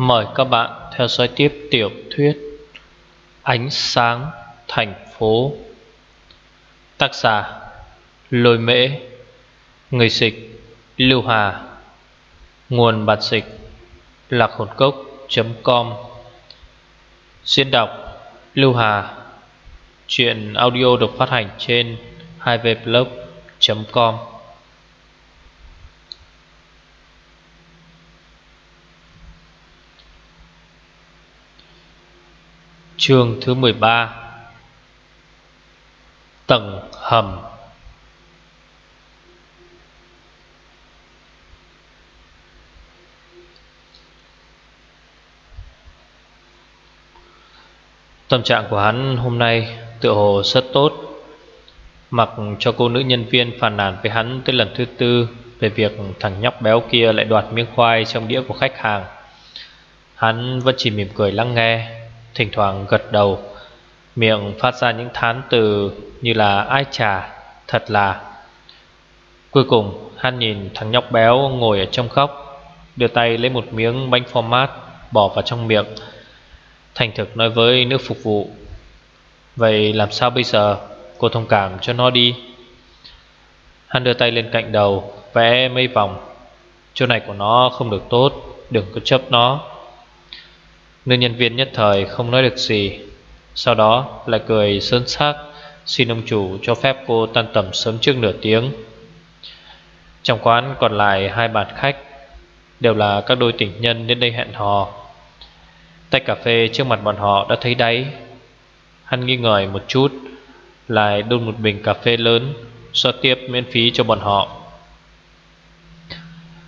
Mời các bạn theo dõi tiếp tiểu thuyết Ánh sáng thành phố. Tác giả Lôi Mễ. Người dịch Lưu Hà. Nguồn bản dịch Lạc hồn cốc.com Diễn đọc Lưu Hà. Chuyện audio được phát hành trên 2vblog.com Chương thứ 13 Tầng hầm. Tâm trạng của hắn hôm nay tựa hồ rất tốt. Mặc cho cô nữ nhân viên phàn nàn với hắn tới lần thứ tư Về việc thằng nhóc béo kia lại đoạt miếng khoai trong đĩa của khách hàng, Hắn vẫn chỉ mỉm cười lắng nghe. Thỉnh thoảng gật đầu. Miệng phát ra những thán từ Như là ai trà Thật là. Cuối cùng, hắn nhìn thằng nhóc béo ngồi ở trong góc, Đưa tay lấy một miếng bánh format Bỏ vào trong miệng. Thành thực nói với nước phục vụ, Vậy làm sao bây giờ? Cô thông cảm cho nó đi. Hắn đưa tay lên cạnh đầu, Vẽ mấy vòng. Chỗ này của nó không được tốt, Đừng có chấp nó. Nữ nhân viên nhất thời không nói được gì. Sau đó lại cười sơn xác, Xin ông chủ cho phép cô tan tầm sớm trước nửa tiếng. Trong quán còn lại hai bàn khách, Đều là các đôi tình nhân đến đây hẹn hò. Tay cà phê trước mặt bọn họ đã thấy đáy. Hắn nghi ngờ một chút, Lại đun một bình cà phê lớn, So tiếp miễn phí cho bọn họ.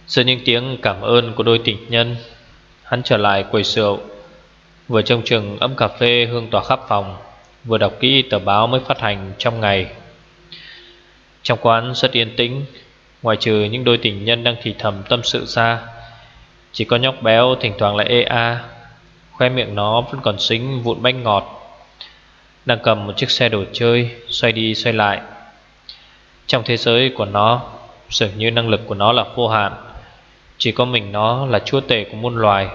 Giữa những tiếng cảm ơn của đôi tình nhân, Hắn trở lại quầy rượu. Vừa trông chừng, ấm cà phê hương tỏa khắp phòng, Vừa đọc kỹ tờ báo mới phát hành trong ngày. Trong quán rất yên tĩnh Ngoài trừ những đôi tình nhân đang thì thầm tâm sự ra. Chỉ có nhóc béo thỉnh thoảng lại ê a, Khoe miệng nó vẫn còn xính vụn bánh ngọt. Đang cầm một chiếc xe đồ chơi, Xoay đi xoay lại. Trong thế giới của nó, Dường như năng lực của nó là vô hạn. Chỉ có mình nó là chúa tể của muôn loài.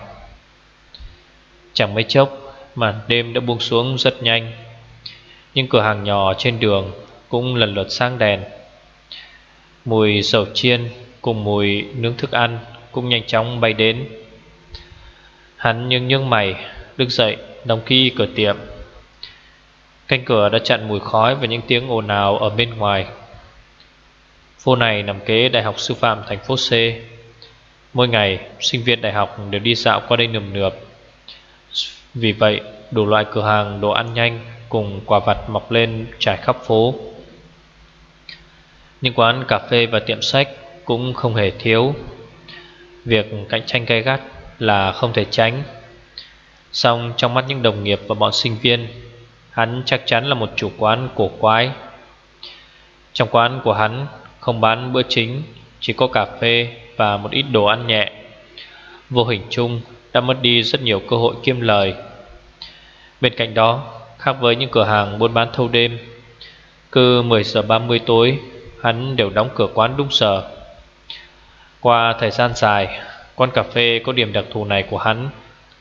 Chẳng mấy chốc Màn đêm đã buông xuống rất nhanh. Nhưng cửa hàng nhỏ trên đường Cũng lần lượt sang đèn. Mùi sầu chiên Cùng mùi nướng thức ăn Cũng nhanh chóng bay đến. Hắn nhưng nhưng mày, Đứng dậy, đóng kỹ cửa tiệm. Cánh cửa đã chặn mùi khói Và những tiếng ồn ào ở bên ngoài. Phố này nằm kế Đại học Sư phạm thành phố C. Mỗi ngày, sinh viên đại học đều đi dạo qua đây nườm nượp. Vì vậy, đủ loại cửa hàng, đồ ăn nhanh Cùng quả vặt mọc lên trải khắp phố. Những quán cà phê và tiệm sách Cũng không hề thiếu. Việc cạnh tranh gay gắt là không thể tránh. Song trong mắt những đồng nghiệp và bọn sinh viên, Hắn chắc chắn là một chủ quán cổ quái. Trong quán của hắn, không bán bữa chính, Chỉ có cà phê và một ít đồ ăn nhẹ. Vô hình chung, đã mất đi rất nhiều cơ hội kiếm lời. Bên cạnh đó, Khác với những cửa hàng buôn bán thâu đêm, Cứ 10 giờ 30 tối, Hắn đều đóng cửa quán đúng giờ. Qua thời gian dài, Quán cà phê có điểm đặc thù này của hắn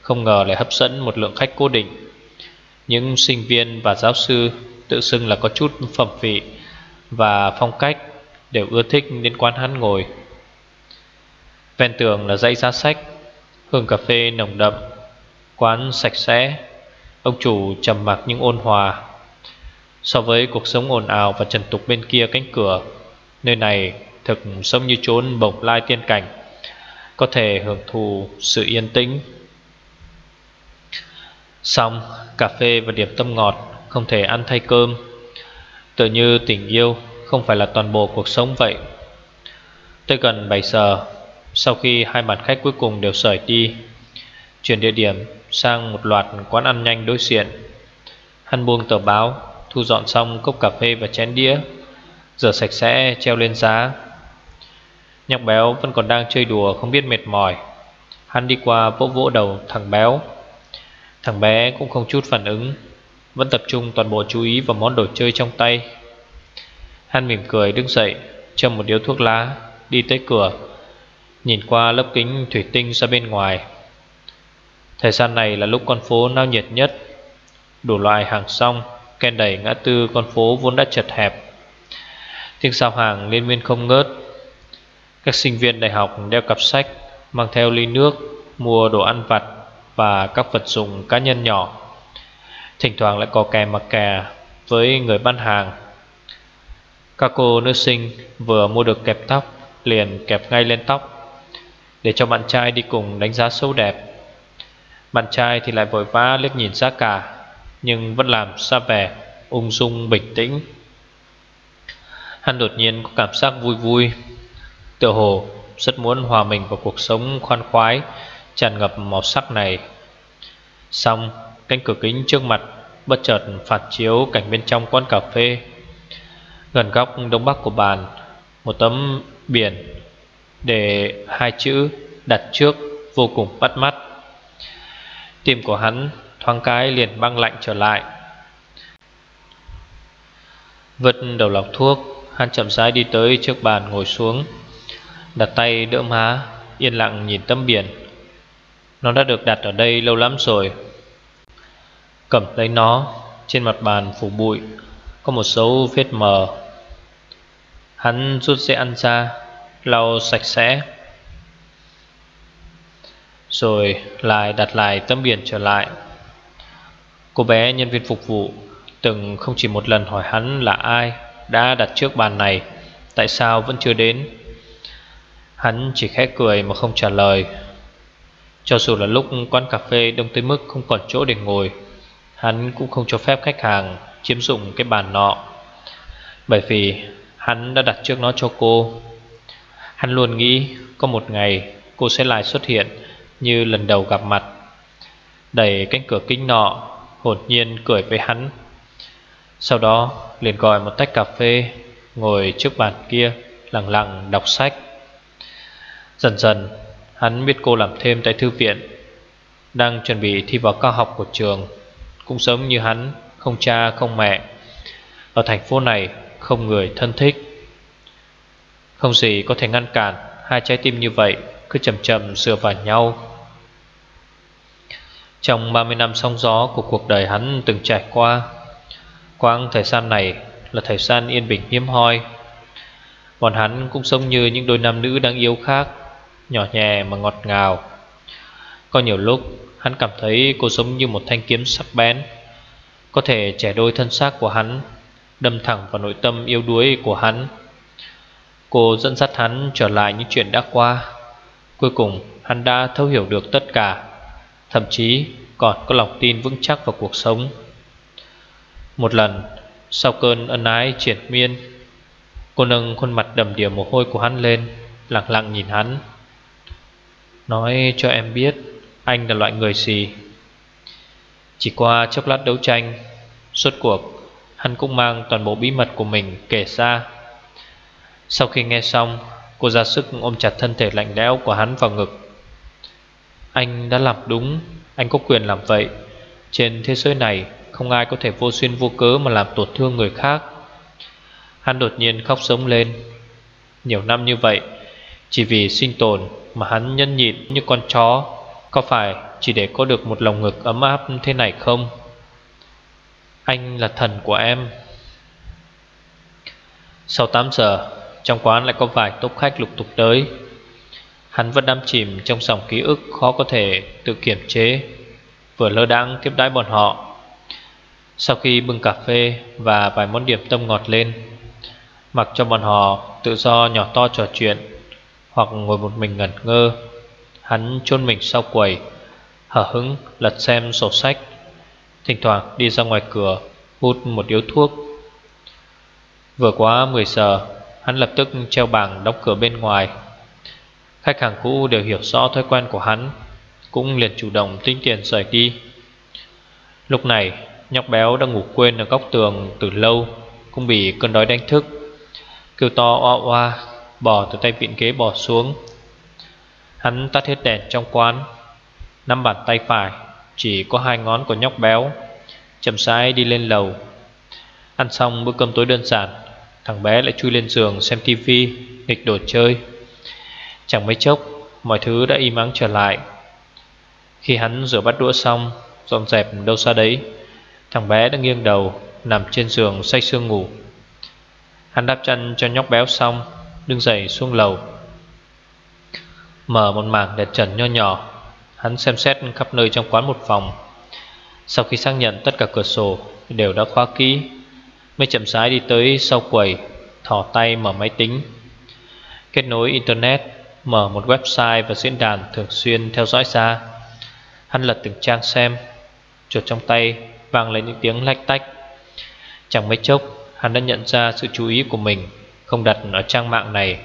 Không ngờ lại hấp dẫn một lượng khách cố định. Những sinh viên và giáo sư Tự xưng là có chút phẩm vị Và phong cách Đều ưa thích đến quán hắn ngồi. Ven tường là dãy giá sách, Hương cà phê nồng đậm, Quán sạch sẽ Ông chủ trầm mặc nhưng ôn hòa. So với cuộc sống ồn ào và trần tục bên kia cánh cửa, Nơi này thực sống như chốn bồng lai tiên cảnh, Có thể hưởng thụ sự yên tĩnh. Xong, cà phê và điểm tâm ngọt, Không thể ăn thay cơm. Tự như tình yêu, Không phải là toàn bộ cuộc sống vậy. Tới gần 7 giờ, Sau khi hai mặt khách cuối cùng đều rời đi, Chuyển địa điểm sang một loạt quán ăn nhanh đối diện. Hắn buông tờ báo, Thu dọn xong cốc cà phê và chén đĩa, Rửa sạch sẽ, treo lên giá. Nhóc béo vẫn còn đang chơi đùa không biết mệt mỏi. Hắn đi qua vỗ vỗ đầu thằng béo. Thằng bé cũng không chút phản ứng, Vẫn tập trung toàn bộ chú ý vào món đồ chơi trong tay. Hắn mỉm cười đứng dậy, Châm một điếu thuốc lá, Đi tới cửa, Nhìn qua lớp kính thủy tinh ra bên ngoài. Thời gian này là lúc con phố nao nhiệt nhất. Đủ loại hàng xong Ken đẩy ngã tư con phố vốn đã chật hẹp. Tiếng sao hàng liên miên không ngớt. Các sinh viên đại học đeo cặp sách, Mang theo ly nước, Mua đồ ăn vặt Và các vật dụng cá nhân nhỏ. Thỉnh thoảng lại có kè mặc kè Với người bán hàng. Các cô nữ sinh Vừa mua được kẹp tóc, Liền kẹp ngay lên tóc, Để cho bạn trai đi cùng đánh giá xấu đẹp. Bạn trai thì lại vội vã liếc nhìn giá cả, Nhưng vẫn làm xa vẻ Ung dung bình tĩnh. Hắn đột nhiên có cảm giác vui vui, Tựa hồ rất muốn hòa mình vào cuộc sống khoan khoái, Tràn ngập màu sắc này. Xong, cánh cửa kính trước mặt Bất chợt phản chiếu cảnh bên trong quán cà phê. Gần góc đông bắc của bàn, Một tấm biển Để hai chữ đặt trước vô cùng bắt mắt. Tim của hắn thoáng cái liền băng lạnh trở lại. Vứt đầu lọc thuốc, Hắn chậm rãi đi tới trước bàn ngồi xuống, Đặt tay đỡ má, Yên lặng nhìn tấm biển. Nó đã được đặt ở đây lâu lắm rồi. Cầm lấy nó, Trên mặt bàn phủ bụi, Có một dấu vết mờ. Hắn rút dây ăn ra, Lau sạch sẽ. Rồi lại đặt lại tấm biển trở lại. Cô bé nhân viên phục vụ Từng không chỉ một lần hỏi hắn là ai Đã đặt trước bàn này, Tại sao vẫn chưa đến. Hắn chỉ khẽ cười mà không trả lời. Cho dù là lúc quán cà phê đông tới mức không còn chỗ để ngồi, Hắn cũng không cho phép khách hàng chiếm dụng cái bàn nọ, Bởi vì hắn đã đặt trước nó cho cô. Hắn luôn nghĩ có một ngày cô sẽ lại xuất hiện như lần đầu gặp mặt. Đẩy cánh cửa kính nọ, hồn nhiên cười với hắn. Sau đó, liền gọi một tách cà phê, Ngồi trước bàn kia, lặng lặng đọc sách. Dần dần, hắn biết cô làm thêm tại thư viện, Đang chuẩn bị thi vào cao học của trường. Cũng giống như hắn, Không cha, không mẹ. Ở thành phố này, không người thân thích. Không gì có thể ngăn cản Hai trái tim như vậy, Cứ chậm chậm dựa vào nhau. Trong 30 năm sóng gió Của cuộc đời hắn từng trải qua, Quãng thời gian này Là thời gian yên bình hiếm hoi. Bọn hắn cũng giống như những đôi nam nữ đáng yêu khác, Nhỏ nhẹ mà ngọt ngào. Có nhiều lúc, Hắn cảm thấy cô giống như một thanh kiếm sắc bén, Có thể trẻ đôi thân xác của hắn, Đâm thẳng vào nội tâm yêu đuối của hắn. Cô dẫn dắt hắn trở lại những chuyện đã qua. Cuối cùng, hắn đã thấu hiểu được tất cả. Thậm chí còn có lòng tin vững chắc vào cuộc sống. Một lần, Sau cơn ân ái triển miên, Cô nâng khuôn mặt đầm đìa mồ hôi của hắn lên, Lặng lặng nhìn hắn. Nói cho em biết Anh là loại người gì. Chỉ qua chốc lát đấu tranh, Suốt cuộc, Hắn cũng mang toàn bộ bí mật của mình kể ra. Sau khi nghe xong, Cô ra sức ôm chặt thân thể lạnh lẽo của hắn vào ngực. Anh đã làm đúng, Anh có quyền làm vậy. Trên thế giới này, Không ai có thể vô xuyên vô cớ mà làm tổn thương người khác. Hắn đột nhiên khóc sống lên. Nhiều năm như vậy, Chỉ vì sinh tồn mà hắn nhân nhịn như con chó. Có phải chỉ để có được một lòng ngực ấm áp thế này không? Anh là thần của em. Sau 8 giờ, Trong quán lại có vài tốp khách lục tục tới. Hắn vẫn đắm chìm trong dòng ký ức khó có thể tự kiểm chế, Vừa lơ đãng tiếp đãi bọn họ. Sau khi bưng cà phê và vài món điểm tâm ngọt lên, Mặc cho bọn họ tự do nhỏ to trò chuyện Hoặc ngồi một mình ngẩn ngơ, Hắn chôn mình sau quầy Hở hứng lật xem sổ sách, Thỉnh thoảng đi ra ngoài cửa Hút một điếu thuốc. Vừa quá 10 giờ, Hắn lập tức treo bảng đóng cửa bên ngoài. Khách hàng cũ đều hiểu rõ thói quen của hắn, Cũng liền chủ động tính tiền rời đi. Lúc này, Nhóc béo đang ngủ quên ở góc tường từ lâu, Cũng bị cơn đói đánh thức. Kêu to oa oa Bỏ từ tay vịn ghế bỏ xuống. Hắn tắt hết đèn trong quán Năm bàn tay phải, Chỉ có hai ngón của nhóc béo, Chậm rãi đi lên lầu. Ăn xong bữa cơm tối đơn giản, Thằng bé lại chui lên giường xem tivi Nghịch đồ chơi. Chẳng mấy chốc, Mọi thứ đã im ắng trở lại. Khi hắn rửa bát đũa xong, Dọn dẹp đâu xa đấy, Thằng bé đã nghiêng đầu, Nằm trên giường say sương ngủ. Hắn đáp chân cho nhóc béo xong, Đứng dậy xuống lầu. Mở một mảng đèn trần nho nhỏ, Hắn xem xét khắp nơi trong quán một phòng Sau khi xác nhận tất cả cửa sổ Đều đã khóa kỹ, Mới chậm rãi đi tới sau quầy Thỏ tay mở máy tính. Kết nối internet Mở một website và diễn đàn thường xuyên theo dõi ra, Hắn lật từng trang xem Chuột trong tay vang lên những tiếng lách tách. Chẳng mấy chốc Hắn đã nhận ra sự chú ý của mình Không đặt ở trang mạng này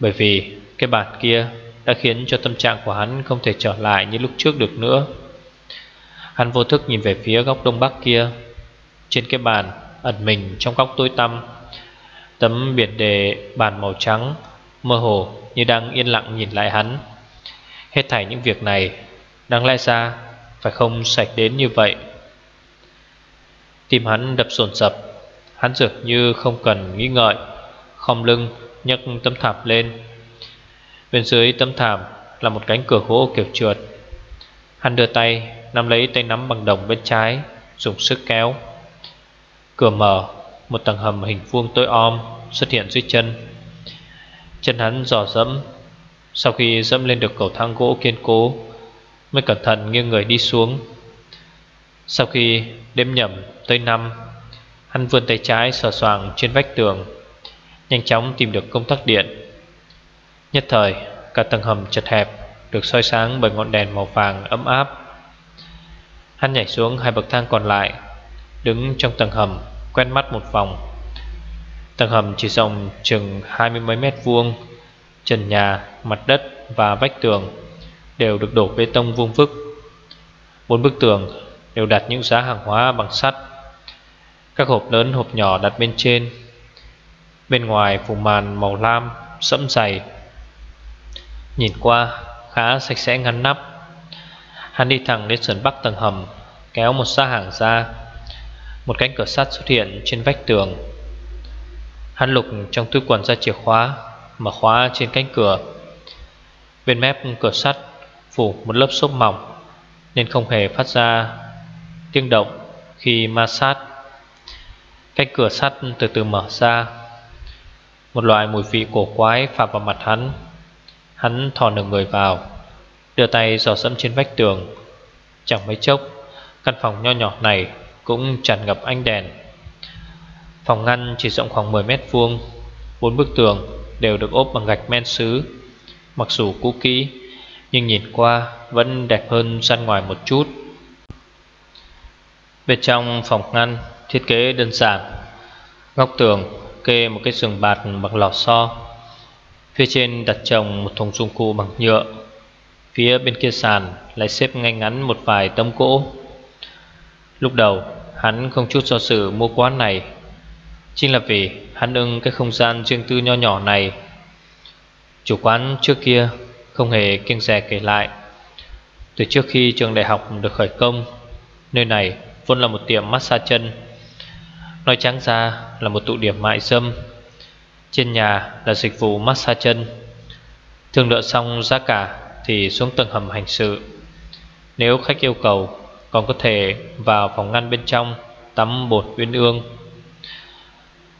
Bởi vì cái bản kia Đã khiến cho tâm trạng của hắn Không thể trở lại như lúc trước được nữa. Hắn vô thức nhìn về phía góc đông bắc kia. Trên cái bàn Ẩn mình trong góc tối tăm Tấm biển đề bàn màu trắng Mơ hồ như đang yên lặng nhìn lại hắn. Hết thảy những việc này, Đáng lẽ ra Phải không sạch đến như vậy? Tim hắn đập sồn sập Hắn dường như không cần nghĩ ngợi, Khom lưng nhấc tấm thảm lên. Bên dưới tấm thảm Là một cánh cửa gỗ kiểu trượt. Hắn đưa tay Nắm lấy tay nắm bằng đồng bên trái, Dùng sức kéo. Cửa mở, Một tầng hầm hình vuông tối om Xuất hiện dưới chân. Chân hắn dò dẫm. Sau khi dẫm lên được cầu thang gỗ kiên cố, Mới cẩn thận nghiêng người đi xuống. Sau khi đếm nhầm tới năm, Hắn vươn tay trái sờ soàng trên vách tường, Nhanh chóng tìm được công tắc điện. Nhất thời, Cả tầng hầm chật hẹp, Được soi sáng bởi ngọn đèn màu vàng ấm áp. Hắn nhảy xuống hai bậc thang còn lại, Đứng trong tầng hầm Quen mắt một vòng. Tầng hầm chỉ rộng chừng hai mươi mấy mét vuông Trần nhà, mặt đất và vách tường Đều được đổ bê tông vuông vức. Bốn bức tường đều đặt những giá hàng hóa bằng sắt. Các hộp lớn hộp nhỏ đặt bên trên. Bên ngoài phủ màn màu lam sẫm dày. Nhìn qua khá sạch sẽ ngăn nắp. Hắn đi thẳng đến sườn bắc tầng hầm Kéo một giá hàng ra. Một cánh cửa sắt xuất hiện trên vách tường. Hắn lục trong túi quần ra chìa khóa Mở khóa trên cánh cửa. Bên mép cửa sắt Phủ một lớp xốp mỏng Nên không hề phát ra tiếng động khi ma sát. Cánh cửa sắt từ từ mở ra. Một loại mùi vị cổ quái phạm vào mặt hắn. Hắn thò nửa người vào, Đưa tay dò dẫm trên vách tường. Chẳng mấy chốc, Căn phòng nho nhỏ này Cũng tràn ngập ánh đèn. Phòng ngăn chỉ rộng khoảng 10 mét vuông, Bốn bức tường đều được ốp bằng gạch men sứ Mặc dù cũ kỹ, Nhưng nhìn qua vẫn đẹp hơn gian ngoài một chút. Bên trong phòng ngăn thiết kế đơn giản, Góc tường kê một cái giường bạt bằng lò xo. Phía trên đặt trồng một thùng dụng cụ bằng nhựa. Phía bên kia sàn lại xếp ngay ngắn một vài tấm gỗ. Lúc đầu, hắn không chút do sự mua quán này Chính là vì hắn ưng cái không gian riêng tư nho nhỏ này. Chủ quán trước kia không hề kiêng rè kể lại. Từ trước khi trường đại học được khởi công, Nơi này vốn là một tiệm massage chân. Nói trắng ra là một tụ điểm mại dâm. Trên nhà là dịch vụ massage chân. Thương lượng xong giá cả thì xuống tầng hầm hành sự. Nếu khách yêu cầu, còn có thể vào phòng ngăn bên trong tắm bột uyên ương.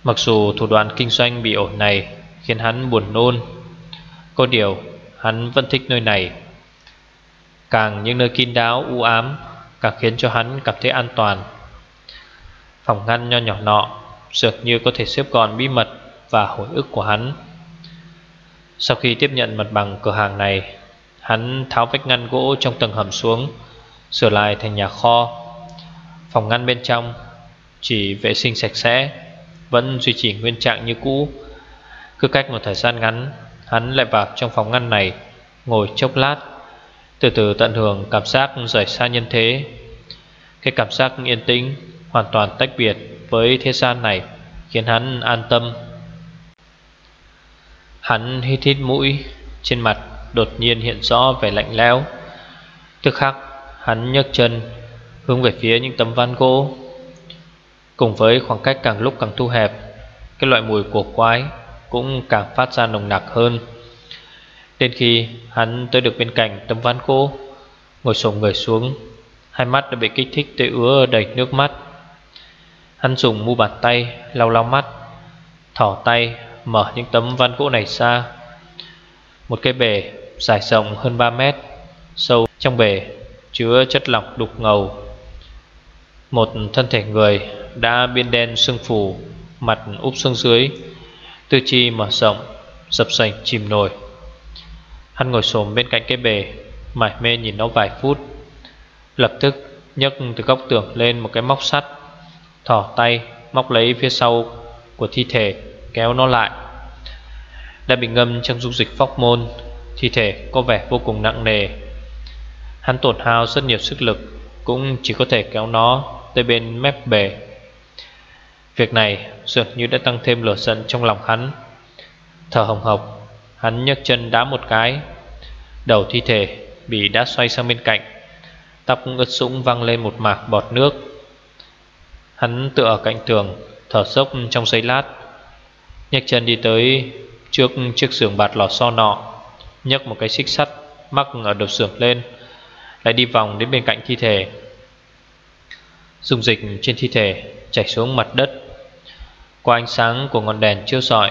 Mặc dù thủ đoạn kinh doanh bị ổn này khiến hắn buồn nôn, Có điều hắn vẫn thích nơi này. Càng những nơi kín đáo, u ám, Càng khiến cho hắn cảm thấy an toàn. Phòng ngăn nho nhỏ nọ Dường như có thể xếp gọn bí mật Và hồi ức của hắn. Sau khi tiếp nhận mặt bằng cửa hàng này, Hắn tháo vách ngăn gỗ trong tầng hầm xuống, Sửa lại thành nhà kho. Phòng ngăn bên trong Chỉ vệ sinh sạch sẽ vẫn duy trì nguyên trạng như cũ. Cứ cách một thời gian ngắn, Hắn lại vào trong phòng ngăn này, Ngồi chốc lát, Từ từ tận hưởng cảm giác rời xa nhân thế. Cái cảm giác yên tĩnh, Hoàn toàn tách biệt với thế gian này Khiến hắn an tâm. Hắn hít hít mũi, Trên mặt đột nhiên hiện rõ vẻ lạnh lẽo. Tức khắc, hắn nhấc chân Hướng về phía những tấm ván gỗ. Cùng với khoảng cách càng lúc càng thu hẹp, Cái loại mùi của quái Cũng càng phát ra nồng nặc hơn. Đến khi hắn tới được bên cạnh tấm ván gỗ Ngồi sổ người xuống, Hai mắt đã bị kích thích tới ứa đầy nước mắt. Hắn dùng mu bàn tay lau lau mắt, Thỏ tay mở những tấm ván gỗ này ra. Một cái bể dài rộng hơn 3 mét, Sâu trong bể chứa chất lỏng đục ngầu. Một thân thể người đã biên đen sưng phù, Mặt úp xuống dưới. Tư chi mở rộng, Dập sành chìm nổi. Hắn ngồi xổm bên cạnh cái bể, Mải mê nhìn nó vài phút. Lập tức nhấc từ góc tường lên một cái móc sắt Thỏ tay móc lấy phía sau của thi thể, Kéo nó lại. Đã bị ngâm trong dung dịch phóc môn, Thi thể có vẻ vô cùng nặng nề. Hắn tổn hao rất nhiều sức lực, Cũng chỉ có thể kéo nó tới bên mép bể. Việc này dường như đã tăng thêm lửa giận trong lòng hắn. Thở hồng hộc, Hắn nhấc chân đá một cái. Đầu thi thể bị đá xoay sang bên cạnh. Tóc ướt sũng văng lên một mạc bọt nước. Hắn tựa ở cạnh tường, Thở sốc trong giây lát. Nhấc chân đi tới Trước chiếc giường bạt lò xo nọ. Nhấc một cái xích sắt, Mắc ở đầu giường lên. Lại đi vòng đến bên cạnh thi thể. Dung dịch trên thi thể chảy xuống mặt đất. Qua ánh sáng của ngọn đèn chiếu rọi,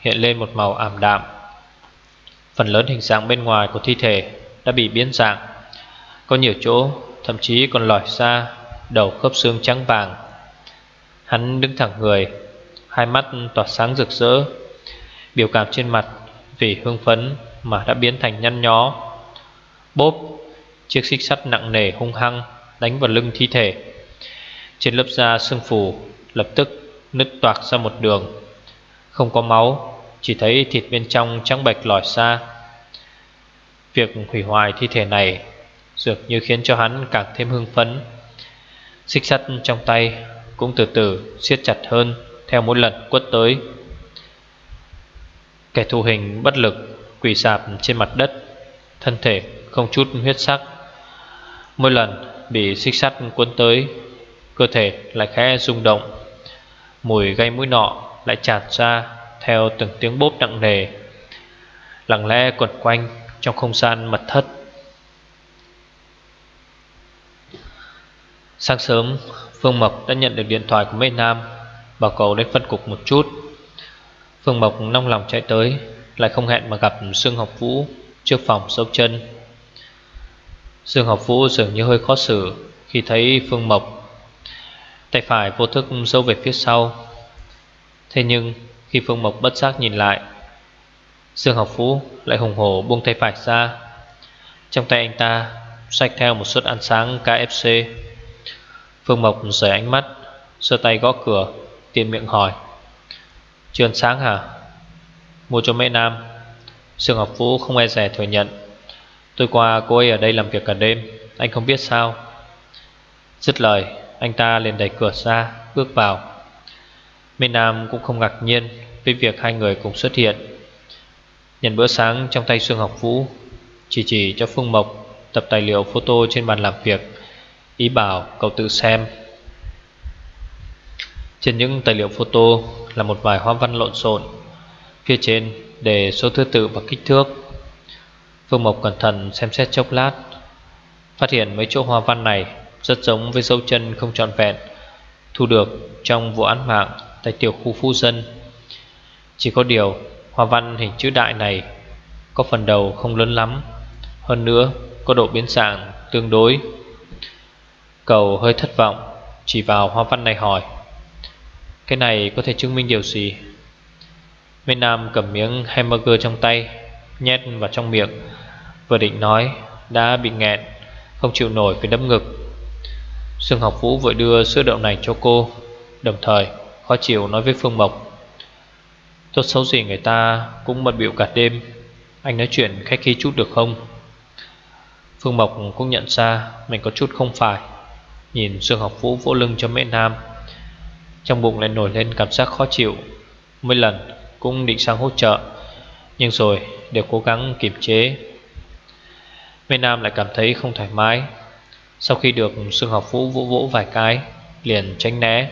Hiện lên một màu ảm đạm. Phần lớn hình dạng bên ngoài của thi thể Đã bị biến dạng. Có nhiều chỗ, thậm chí còn lòi ra Đầu khớp xương trắng vàng. Hắn đứng thẳng người, Hai mắt tỏa sáng rực rỡ. Biểu cảm trên mặt Vì hương phấn mà đã biến thành nhăn nhó. Bốp, Chiếc xích sắt nặng nề hung hăng Đánh vào lưng thi thể. Trên lớp da xương phù Lập tức nứt toạc ra một đường. Không có máu, Chỉ thấy thịt bên trong trắng bạch lòi xa. Việc hủy hoại thi thể này Dường như khiến cho hắn càng thêm hưng phấn. Xích sắt trong tay Cũng từ từ siết chặt hơn, Theo mỗi lần quất tới. Kẻ thù hình bất lực Quỳ sạp trên mặt đất, Thân thể không chút huyết sắc. Mỗi lần bị xích sắt cuốn tới, Cơ thể lại khẽ rung động. Mùi gây mũi nọ lại tràn ra Theo từng tiếng bốp nặng nề, Lặng lẽ quẩn quanh Trong không gian mật thất. Sáng sớm, Phương Mộc đã nhận được điện thoại của Mê nam, Bảo cầu đến phân cục một chút. Phương Mộc nông lòng chạy tới, Lại không hẹn mà gặp Sương Học Vũ Trước phòng dấu chân. Sương Học Vũ dường như hơi khó xử Khi thấy Phương Mộc Tay phải vô thức dâu về phía sau. Thế nhưng, khi Phương Mộc bất giác nhìn lại, dương Học phú lại hùng hổ buông tay phải ra. Trong tay anh ta, Xách theo một suất ăn sáng KFC Phương Mộc rời ánh mắt Sơ tay gõ cửa, Tiền miệng hỏi, Chưa ăn sáng hả? Mua cho mẹ Nam. Dương Học phú không e rẻ thừa nhận Tôi qua cô ấy ở đây làm việc cả đêm, Anh không biết sao. Dứt lời anh ta liền đẩy cửa ra, Bước vào. Mê Nam cũng không ngạc nhiên Với việc hai người cùng xuất hiện. Nhận bữa sáng trong tay Sương Học Vũ, Chỉ chỉ cho Phương Mộc Tập tài liệu photo trên bàn làm việc, Ý bảo cậu tự xem. Trên những tài liệu photo Là một vài hoa văn lộn xộn, Phía trên để số thứ tự và kích thước. Phương Mộc cẩn thận xem xét chốc lát, Phát hiện mấy chỗ hoa văn này rất giống với dấu chân không trọn vẹn, Thu được trong vụ án mạng Tại tiểu khu phu dân. Chỉ có điều, Hoa văn hình chữ đại này Có phần đầu không lớn lắm, Hơn nữa có độ biến dạng tương đối. Cầu hơi thất vọng, Chỉ vào hoa văn này hỏi, Cái này có thể chứng minh điều gì? Bên Nam cầm miếng hamburger trong tay, Nhét vào trong miệng, Vừa định nói, Đã bị nghẹn, Không chịu nổi phải đấm ngực. Sương học vũ vội đưa sữa đậu nành cho cô, Đồng thời khó chịu nói với Phương Mộc, Tốt xấu gì người ta cũng bận biểu cả đêm, Anh nói chuyện khách khí chút được không? Phương Mộc cũng nhận ra Mình có chút không phải, Nhìn Sương Học Vũ vỗ lưng cho mẹ Nam, Trong bụng lại nổi lên cảm giác khó chịu. Mấy lần cũng định sang hỗ trợ, Nhưng rồi đều cố gắng kiềm chế. Mẹ Nam lại cảm thấy không thoải mái sau khi được Sương Học Vũ vỗ vỗ vài cái, Liền tránh né,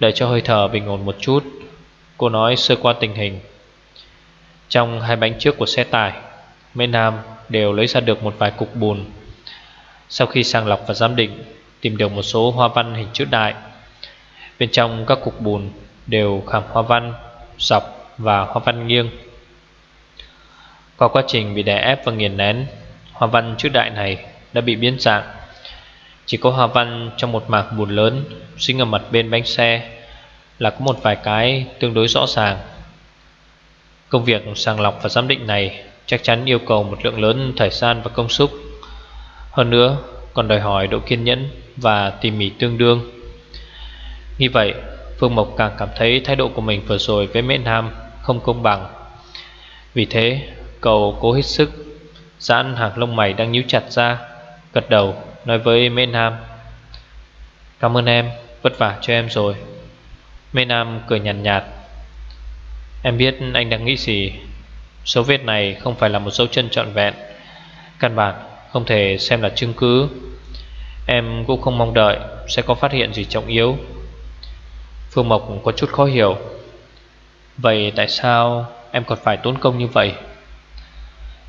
Để cho hơi thở bình ổn một chút. Cô nói sơ qua tình hình. Trong hai bánh trước của xe tải Mê Nam đều lấy ra được một vài cục bùn. Sau khi sàng lọc và giám định, Tìm được một số hoa văn hình chữ đại. Bên trong các cục bùn Đều khảm hoa văn, Dọc và hoa văn nghiêng. Qua quá trình bị đè ép và nghiền nén, Hoa văn chữ đại này đã bị biến dạng. Chỉ có hoa văn trong một mảng bùn lớn, Sinh ở mặt bên bánh xe, Là có một vài cái tương đối rõ ràng. Công việc sàng lọc và giám định này Chắc chắn yêu cầu một lượng lớn thời gian và công sức. Hơn nữa, còn đòi hỏi độ kiên nhẫn và tỉ mỉ tương đương. Như vậy, Phương Mộc càng cảm thấy thái độ của mình vừa rồi với Mễ Nam không công bằng. Vì thế, cậu cố hết sức Giãn hàng lông mày đang nhíu chặt ra, Gật đầu nói với Mê Nam Cảm ơn em, vất vả cho em rồi. Mê Nam cười nhàn nhạt, nhạt Em biết anh đang nghĩ gì. Dấu vết này không phải là một dấu chân trọn vẹn. Căn bản không thể xem là chứng cứ. Em cũng không mong đợi Sẽ có phát hiện gì trọng yếu. Phương Mộc có chút khó hiểu Vậy tại sao em còn phải tốn công như vậy?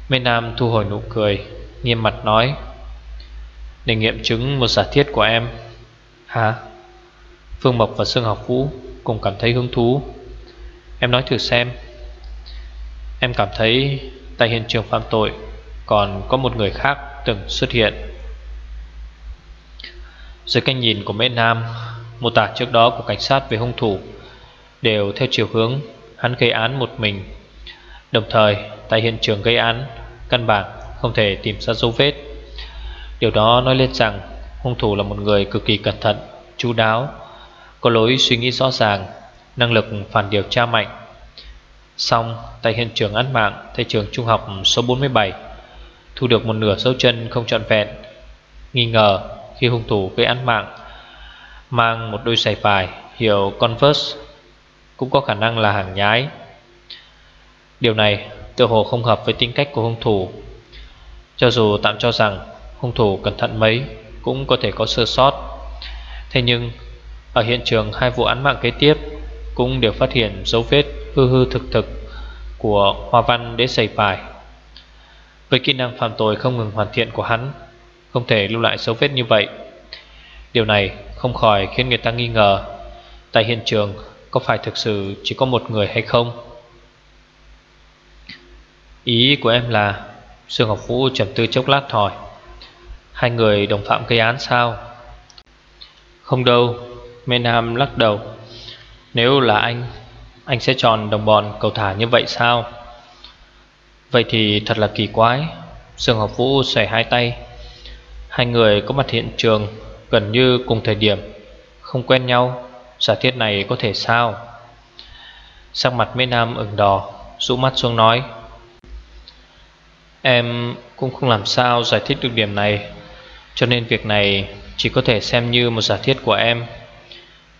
Mê Nam thu hồi nụ cười Nghiêm mặt nói để nghiệm chứng một giả thiết của em. Hả? Phương Mộc và Sương Học Vũ Cùng cảm thấy hứng thú. Em nói thử xem. Em cảm thấy tại hiện trường phạm tội Còn có một người khác từng xuất hiện. Dưới cái nhìn của Mễ Nam, Mô tả trước đó của cảnh sát về hung thủ Đều theo chiều hướng Hắn gây án một mình. Đồng thời, tại hiện trường gây án, Căn bản không thể tìm ra dấu vết. Điều đó nói lên rằng Hung thủ là một người cực kỳ cẩn thận Chú đáo, Có lối suy nghĩ rõ ràng, Năng lực phản điều tra mạnh. Xong, tại hiện trường án mạng, Tại trường trung học số 47 Thu được một nửa dấu chân không trọn vẹn. Nghi ngờ khi hung thủ gây án mạng Mang một đôi giày vải hiệu Converse Cũng có khả năng là hàng nhái. Điều này tự hồ không hợp với tính cách của hung thủ. Cho dù tạm cho rằng hung thủ cẩn thận mấy Cũng có thể có sơ sót. Thế nhưng, Ở hiện trường hai vụ án mạng kế tiếp Cũng đều phát hiện dấu vết hư hư thực thực Của hoa văn đế sầy bài. Với kỹ năng phạm tội không ngừng hoàn thiện của hắn, Không thể lưu lại dấu vết như vậy. Điều này không khỏi khiến người ta nghi ngờ, Tại hiện trường có phải thực sự chỉ có một người hay không? Ý của em là Sương Ngọc Vũ trầm tư chốc lát hỏi. Hai người đồng phạm gây án sao? Không đâu Mê Nam lắc đầu. Nếu là anh Anh sẽ chọn đồng bọn cầu thả như vậy sao? Vậy thì thật là kỳ quái. Dương Học Vũ xòe hai tay. Hai người có mặt hiện trường Gần như cùng thời điểm, Không quen nhau. Giả thiết này có thể sao? Sắc mặt Mê Nam ửng đỏ, Rũ mắt xuống nói. Em cũng không làm sao giải thích được điểm này. Cho nên việc này chỉ có thể xem như một giả thiết của em.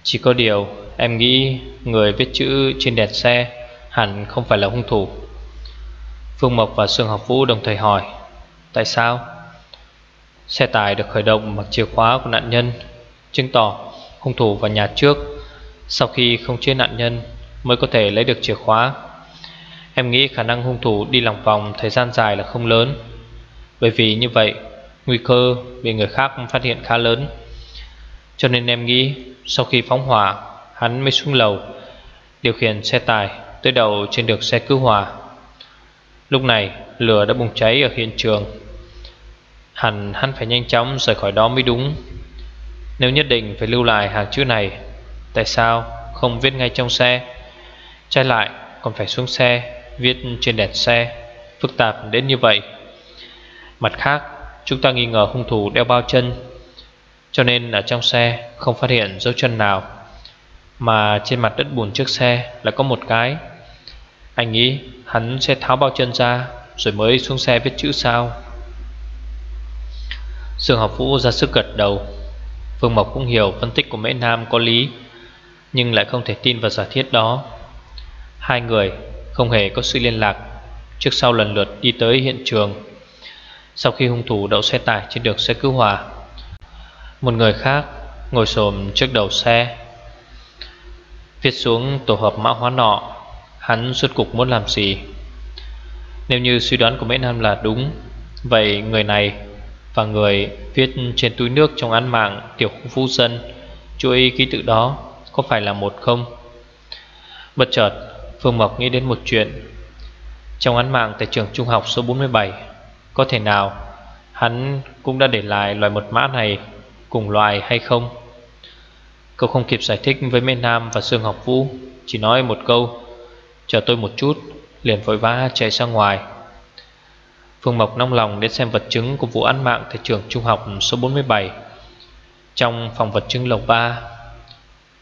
Chỉ có điều, em nghĩ người viết chữ trên đèn xe hẳn không phải là hung thủ. Phương Mộc và Sương Học Vũ đồng thời hỏi, Tại sao? Xe tải được khởi động bằng chìa khóa của nạn nhân, Chứng tỏ hung thủ vào nhà trước. Sau khi không chế nạn nhân mới có thể lấy được chìa khóa. Em nghĩ khả năng hung thủ đi lòng vòng thời gian dài là không lớn. Bởi vì như vậy Nguy cơ bị người khác phát hiện khá lớn. Cho nên em nghĩ Sau khi phóng hỏa, Hắn mới xuống lầu, Điều khiển xe tải tới đầu trên được xe cứu hỏa. Lúc này, lửa đã bùng cháy ở hiện trường. Hẳn hắn phải nhanh chóng rời khỏi đó mới đúng. Nếu nhất định phải lưu lại hàng chữ này, Tại sao không viết ngay trong xe? Trái lại, còn phải xuống xe, Viết trên đèn xe. Phức tạp đến như vậy. Mặt khác chúng ta nghi ngờ hung thủ đeo bao chân, Cho nên ở trong xe không phát hiện dấu chân nào, Mà trên mặt đất bùn trước xe là có một cái. Anh nghĩ hắn sẽ tháo bao chân ra Rồi mới xuống xe viết chữ sao. Sương học vũ ra sức gật đầu. Phương Mộc cũng hiểu phân tích của Mễ Nam có lý, Nhưng lại không thể tin vào giả thiết đó. Hai người không hề có sự liên lạc. Trước sau lần lượt đi tới hiện trường sau khi hung thủ đậu xe tải trên đường xe cứu hỏa, Một người khác ngồi xồm trước đầu xe, Viết xuống tổ hợp mã hóa nọ. Hắn suốt cục muốn làm gì? Nếu như suy đoán của Mễ Nam là đúng, Vậy người này Và người viết trên túi nước trong án mạng tiểu khu phú dân Chuỗi ký tự đó có phải là một không? Bất chợt, Phương Mộc nghĩ đến một chuyện. Trong án mạng tại trường trung học số 47 có thể nào Hắn cũng đã để lại loài mật mã này Cùng loài hay không? Cậu không kịp giải thích với Mê Nam và Sương Học Vũ, Chỉ nói một câu, Chờ tôi một chút, Liền vội vã chạy ra ngoài. Phương Mộc nông lòng đến xem vật chứng Của vụ án mạng tại trường trung học số 47 Trong phòng vật chứng lầu 3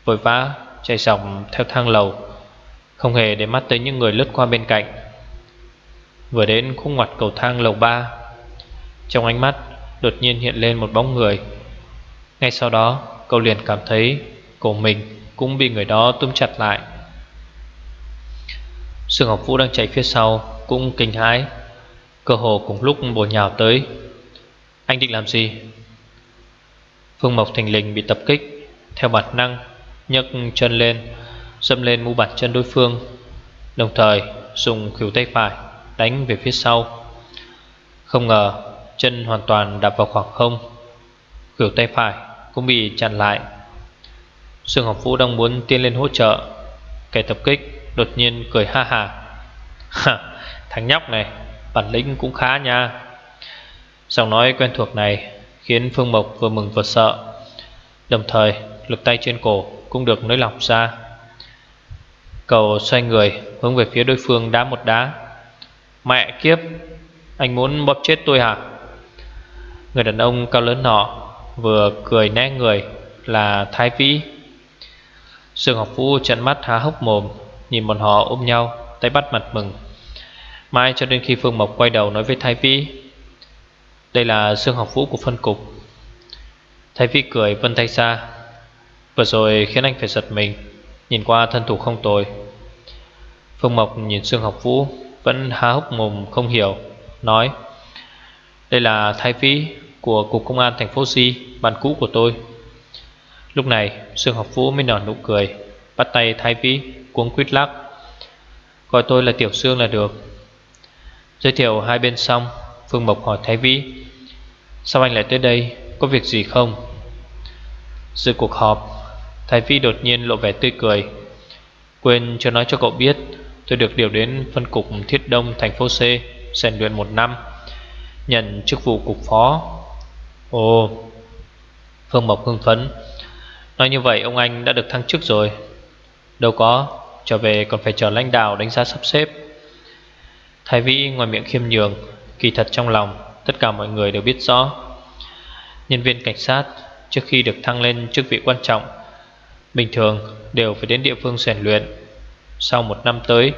Vội vã chạy dọc theo thang lầu, Không hề để mắt tới những người lướt qua bên cạnh. Vừa đến khung ngoặt cầu thang lầu 3 Trong ánh mắt đột nhiên hiện lên một bóng người. Ngay sau đó, cậu liền cảm thấy cổ mình cũng bị người đó túm chặt lại. Sương Học Vũ đang chạy phía sau Cũng kinh hãi. Cơ hồ cùng lúc bổ nhào tới. Anh định làm gì? Phương Mộc Thành Linh bị tập kích, Theo bản năng nhấc chân lên Dâm lên mu bàn chân đối phương, Đồng thời dùng khỉu tay phải. Đánh về phía sau. Không ngờ, chân hoàn toàn đạp vào khoảng không. Khỉu tay phải cũng bị chặn lại. Sương Học Vũ đang muốn tiến lên hỗ trợ. Kẻ tập kích đột nhiên cười ha ha, Thằng nhóc này, Bản lĩnh cũng khá nha. Giọng nói quen thuộc này Khiến Phương Mộc vừa mừng vừa sợ. Đồng thời, lực tay trên cổ Cũng được nới lỏng ra. Cầu xoay người Hướng về phía đối phương đá một đá. Mẹ kiếp, Anh muốn bóp chết tôi hả? Người đàn ông cao lớn nọ Vừa cười né người Là Thái Vĩ. Sương học vũ trận mắt há hốc mồm, Nhìn bọn họ ôm nhau, Tay bắt mặt mừng. Mãi cho đến khi Phương Mộc quay đầu nói với Thái Vĩ, Đây là Sương học vũ của phân cục. Thái Vĩ cười vân tay xa Vừa rồi khiến anh phải giật mình, Nhìn qua thân thủ không tồi. Phương Mộc nhìn Sương học vũ vẫn há hốc mồm không hiểu, Nói, Đây là Thái phí của Cục Công an thành phố Si Bàn cũ của tôi. Lúc này, Sương Học Vũ mới nở nụ cười, Bắt tay Thái phí cuống quýt lắc, Gọi tôi là Tiểu Sương là được. Giới thiệu hai bên xong Phương Mộc hỏi Thái Vĩ Sao anh lại tới đây, Có việc gì không? Dự cuộc họp, Thái Vĩ đột nhiên lộ vẻ tươi cười, Quên cho nói cho cậu biết Tôi được điều đến phân cục Thiết Đông, thành phố C, rèn luyện một năm, Nhận chức vụ cục phó. Ồ, Phương Mộc hưng phấn. Nói như vậy, ông anh đã được thăng chức rồi. Đâu có, Trở về còn phải chờ lãnh đạo đánh giá sắp xếp. Thái Vĩ ngoài miệng khiêm nhường, Kỳ thật trong lòng, Tất cả mọi người đều biết rõ. Nhân viên cảnh sát, Trước khi được thăng lên chức vị quan trọng, Bình thường đều phải đến địa phương rèn luyện. Sau một năm tới.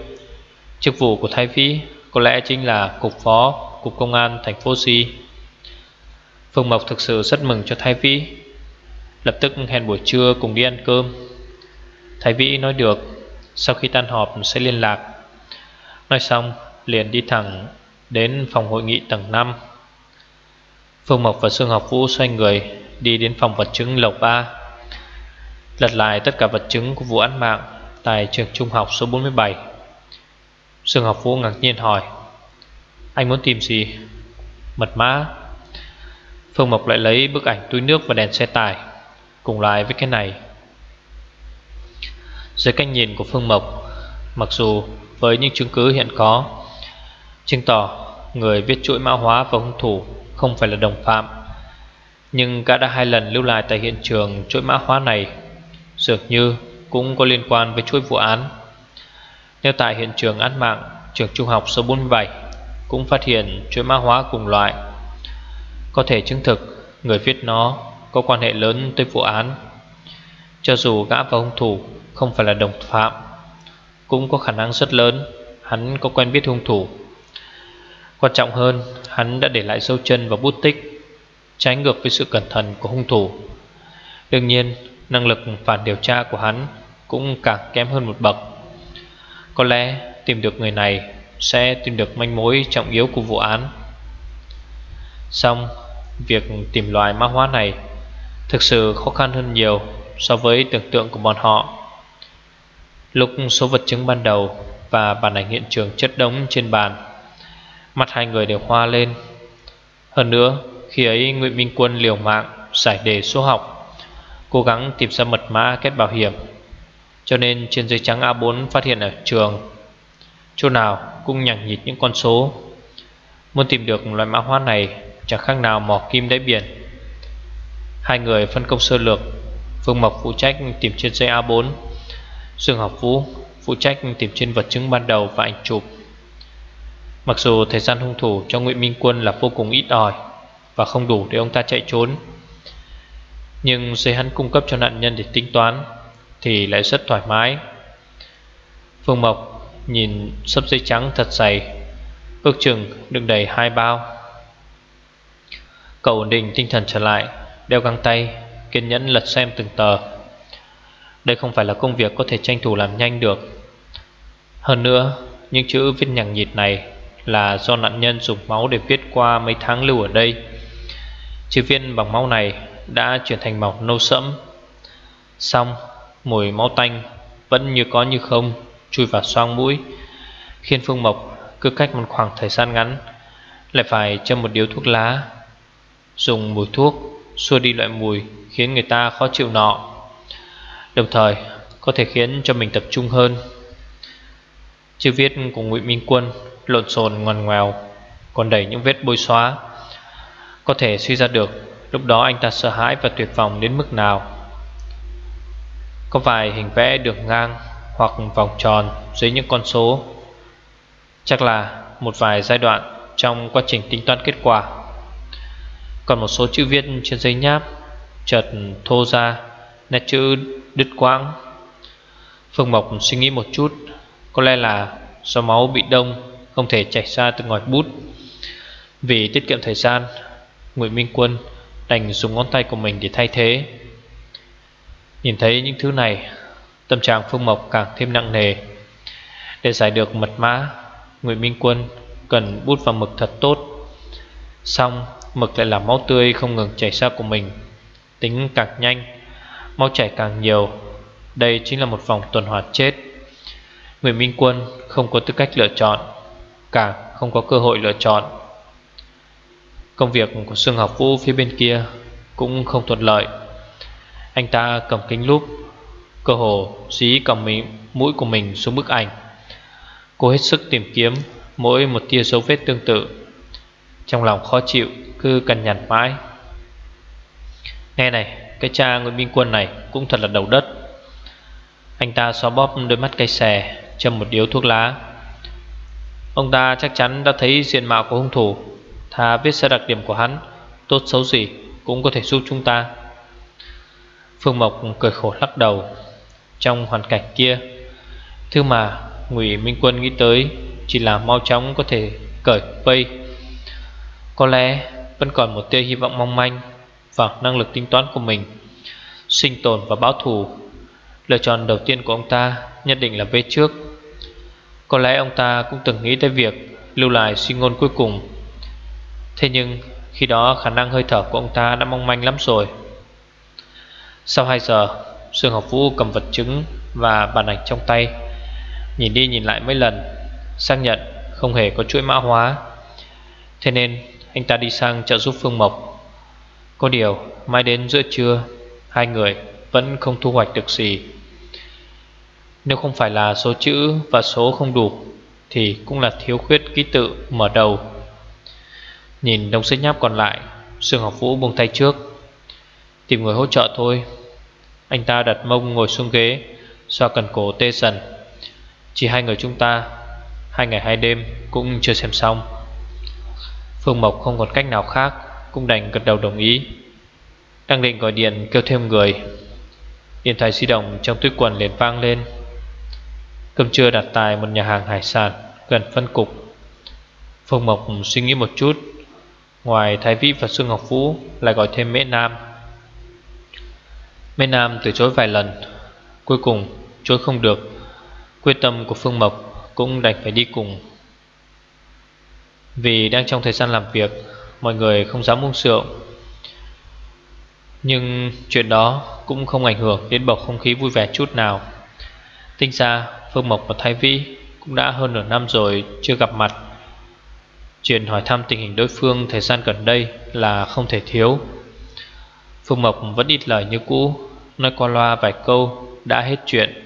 Chức vụ của Thái Vĩ Có lẽ chính là Cục Phó, Cục Công an thành phố Si Phương Mộc thực sự rất mừng cho Thái Vĩ Lập tức hẹn buổi trưa cùng đi ăn cơm. Thái Vĩ nói được, Sau khi tan họp sẽ liên lạc. Nói xong, liền đi thẳng Đến phòng hội nghị tầng 5 Phương Mộc và Sương Học Vũ xoay người Đi đến phòng vật chứng lầu 3 Lật lại tất cả vật chứng của vụ án mạng. Tại trường trung học số 47 Sương Học Vũ ngạc nhiên hỏi, Anh muốn tìm gì? Mật mã. Phương Mộc lại lấy bức ảnh túi nước và đèn xe tải, Cùng lại với cái này. Dưới cách nhìn của Phương Mộc, Mặc dù với những chứng cứ hiện có, Chứng tỏ người viết chuỗi mã hóa và hung thủ Không phải là đồng phạm, Nhưng cả đã hai lần lưu lại tại hiện trường chuỗi mã hóa này, Dường như cũng có liên quan với chuỗi vụ án. Nếu tại hiện trường án mạng, Trường trung học số 47 Cũng phát hiện chuỗi mã hóa cùng loại, có thể chứng thực Người viết nó có quan hệ lớn tới vụ án. Cho dù gã và hung thủ Không phải là đồng phạm, Cũng có khả năng rất lớn Hắn có quen biết hung thủ. Quan trọng hơn, Hắn đã để lại dấu chân và bút tích Trái ngược với sự cẩn thận của hung thủ. Đương nhiên, Năng lực phản điều tra của hắn cũng càng kém hơn một bậc. Có lẽ tìm được người này Sẽ tìm được manh mối trọng yếu của vụ án. Xong, Việc tìm loài ma hóa này Thực sự khó khăn hơn nhiều So với tưởng tượng của bọn họ. Lúc số vật chứng ban đầu Và bản ảnh hiện trường chất đống trên bàn, Mặt hai người đều hoa lên. Hơn nữa, Khi ấy Nguyễn Minh Quân liều mạng Giải đề số học, Cố gắng tìm ra mật mã kết bảo hiểm. Cho nên trên giấy trắng A4 phát hiện ở trường. Chỗ nào cũng nhằng nhịt những con số. Muốn tìm được loại mã hóa này, Chẳng khác nào mò kim đáy biển. Hai người phân công sơ lược. Phương Mộc phụ trách tìm trên giấy A4 Dương Học Vũ phụ trách tìm trên vật chứng ban đầu và ảnh chụp. Mặc dù thời gian hung thủ cho Nguyễn Minh Quân là vô cùng ít ỏi Và không đủ để ông ta chạy trốn, Nhưng giấy hắn cung cấp cho nạn nhân để tính toán thì lại rất thoải mái. Phương Mộc nhìn sấp giấy trắng thật dày, Ước chừng đựng đầy hai bao. Cậu ổn định tinh thần trở lại, Đeo găng tay, Kiên nhẫn lật xem từng tờ. Đây không phải là công việc có thể tranh thủ làm nhanh được. Hơn nữa, Những chữ viết nhằng nhịt này Là do nạn nhân dùng máu để viết qua mấy tháng lưu ở đây. Chữ viên bằng máu này Đã chuyển thành màu nâu sẫm. Xong Mùi máu tanh Vẫn như có như không, Chui vào xoang mũi. Khiến Phương Mộc cứ cách một khoảng thời gian ngắn, Lại phải châm một điếu thuốc lá, Dùng mùi thuốc xua đi loại mùi khiến người ta khó chịu nọ. Đồng thời, có thể khiến cho mình tập trung hơn. Chữ viết của Ngụy Minh Quân lộn xộn ngoằn ngoèo, Còn đầy những vết bôi xóa. Có thể suy ra được Lúc đó anh ta sợ hãi và tuyệt vọng đến mức nào. Có vài hình vẽ đường ngang Hoặc vòng tròn dưới những con số. Chắc là một vài giai đoạn Trong quá trình tính toán kết quả. Còn một số chữ viết trên giấy nháp, Chợt thô ra, Nét chữ đứt quãng. Phương Mộc suy nghĩ một chút, Có lẽ là do máu bị đông, Không thể chảy ra từ ngòi bút. Vì tiết kiệm thời gian Nguyễn Minh Quân đành dùng ngón tay của mình để thay thế. Nhìn thấy những thứ này, Tâm trạng Phương Mộc càng thêm nặng nề. Để giải được mật mã Nguyễn Minh Quân cần bút và mực thật tốt. Xong, Mực lại là máu tươi không ngừng chảy ra của mình. Tính càng nhanh, Máu chảy càng nhiều. Đây chính là một vòng tuần hoàn chết. Nguyễn Minh Quân không có tư cách lựa chọn Càng không có cơ hội lựa chọn. Công việc của Sương Học Vũ phía bên kia Cũng không thuận lợi. Anh ta cầm kính lúp. Cơ hồ, dí cầm mình mũi của mình xuống bức ảnh. Cô hết sức tìm kiếm Mỗi một tia dấu vết tương tự. Trong lòng khó chịu, cứ cần nhằn mãi. Nghe này, Cái cha Nguyễn Minh Quân này cũng thật là đầu đất. Anh ta xóa bóp đôi mắt cây xè, Châm một điếu thuốc lá. Ông ta chắc chắn đã thấy diện mạo của hung thủ. Thà viết ra đặc điểm của hắn, Tốt xấu gì cũng có thể giúp chúng ta. Phương Mộc cười khổ lắc đầu Trong hoàn cảnh kia Thứ mà Ngụy Minh Quân nghĩ tới Chỉ là mau chóng có thể cởi vây Có lẽ vẫn còn một tia hy vọng mong manh vào năng lực tính toán của mình, sinh tồn và báo thù. Lựa chọn đầu tiên của ông ta nhất định là về trước. Có lẽ ông ta cũng từng nghĩ tới việc lưu lại suy ngôn cuối cùng. Thế nhưng khi đó khả năng hơi thở của ông ta đã mong manh lắm rồi. Sau 2 giờ, Dương Học Vũ cầm vật chứng và bản ảnh trong tay, nhìn đi nhìn lại mấy lần, xác nhận không hề có chuỗi mã hóa. Thế nên anh ta đi sang trợ giúp Phương Mộc. Có điều mai đến giữa trưa Hai người vẫn không thu hoạch được gì. Nếu không phải là số chữ và số không đủ Thì cũng là thiếu khuyết ký tự mở đầu. Nhìn đồng sách nháp còn lại Sương học vũ buông tay trước. Tìm người hỗ trợ thôi. Anh ta đặt mông ngồi xuống ghế, Xoa cần cổ tê dần. Chỉ hai người chúng ta, Hai ngày hai đêm cũng chưa xem xong. Phương Mộc không còn cách nào khác, Cũng đành gật đầu đồng ý. Đang định gọi điện kêu thêm người. Điện thoại di động trong túi quần liền vang lên. Cơm trưa đặt tại một nhà hàng hải sản Gần phân cục. Phương Mộc suy nghĩ một chút. Ngoài Thái Vĩ và Sương Ngọc Vũ Lại gọi thêm Mễ Nam. Mễ Nam từ chối vài lần. Cuối cùng, chối không được. Quyết tâm của Phương Mộc Cũng đành phải đi cùng. Vì đang trong thời gian làm việc, Mọi người không dám uống rượu. Nhưng chuyện đó cũng không ảnh hưởng đến bầu không khí vui vẻ chút nào. Tinh ra, Phương Mộc và Thái Vĩ Cũng đã hơn nửa năm rồi chưa gặp mặt. Chuyện hỏi thăm tình hình đối phương thời gian gần đây là không thể thiếu. Phương Mộc vẫn ít lời như cũ Nói qua loa vài câu, đã hết chuyện.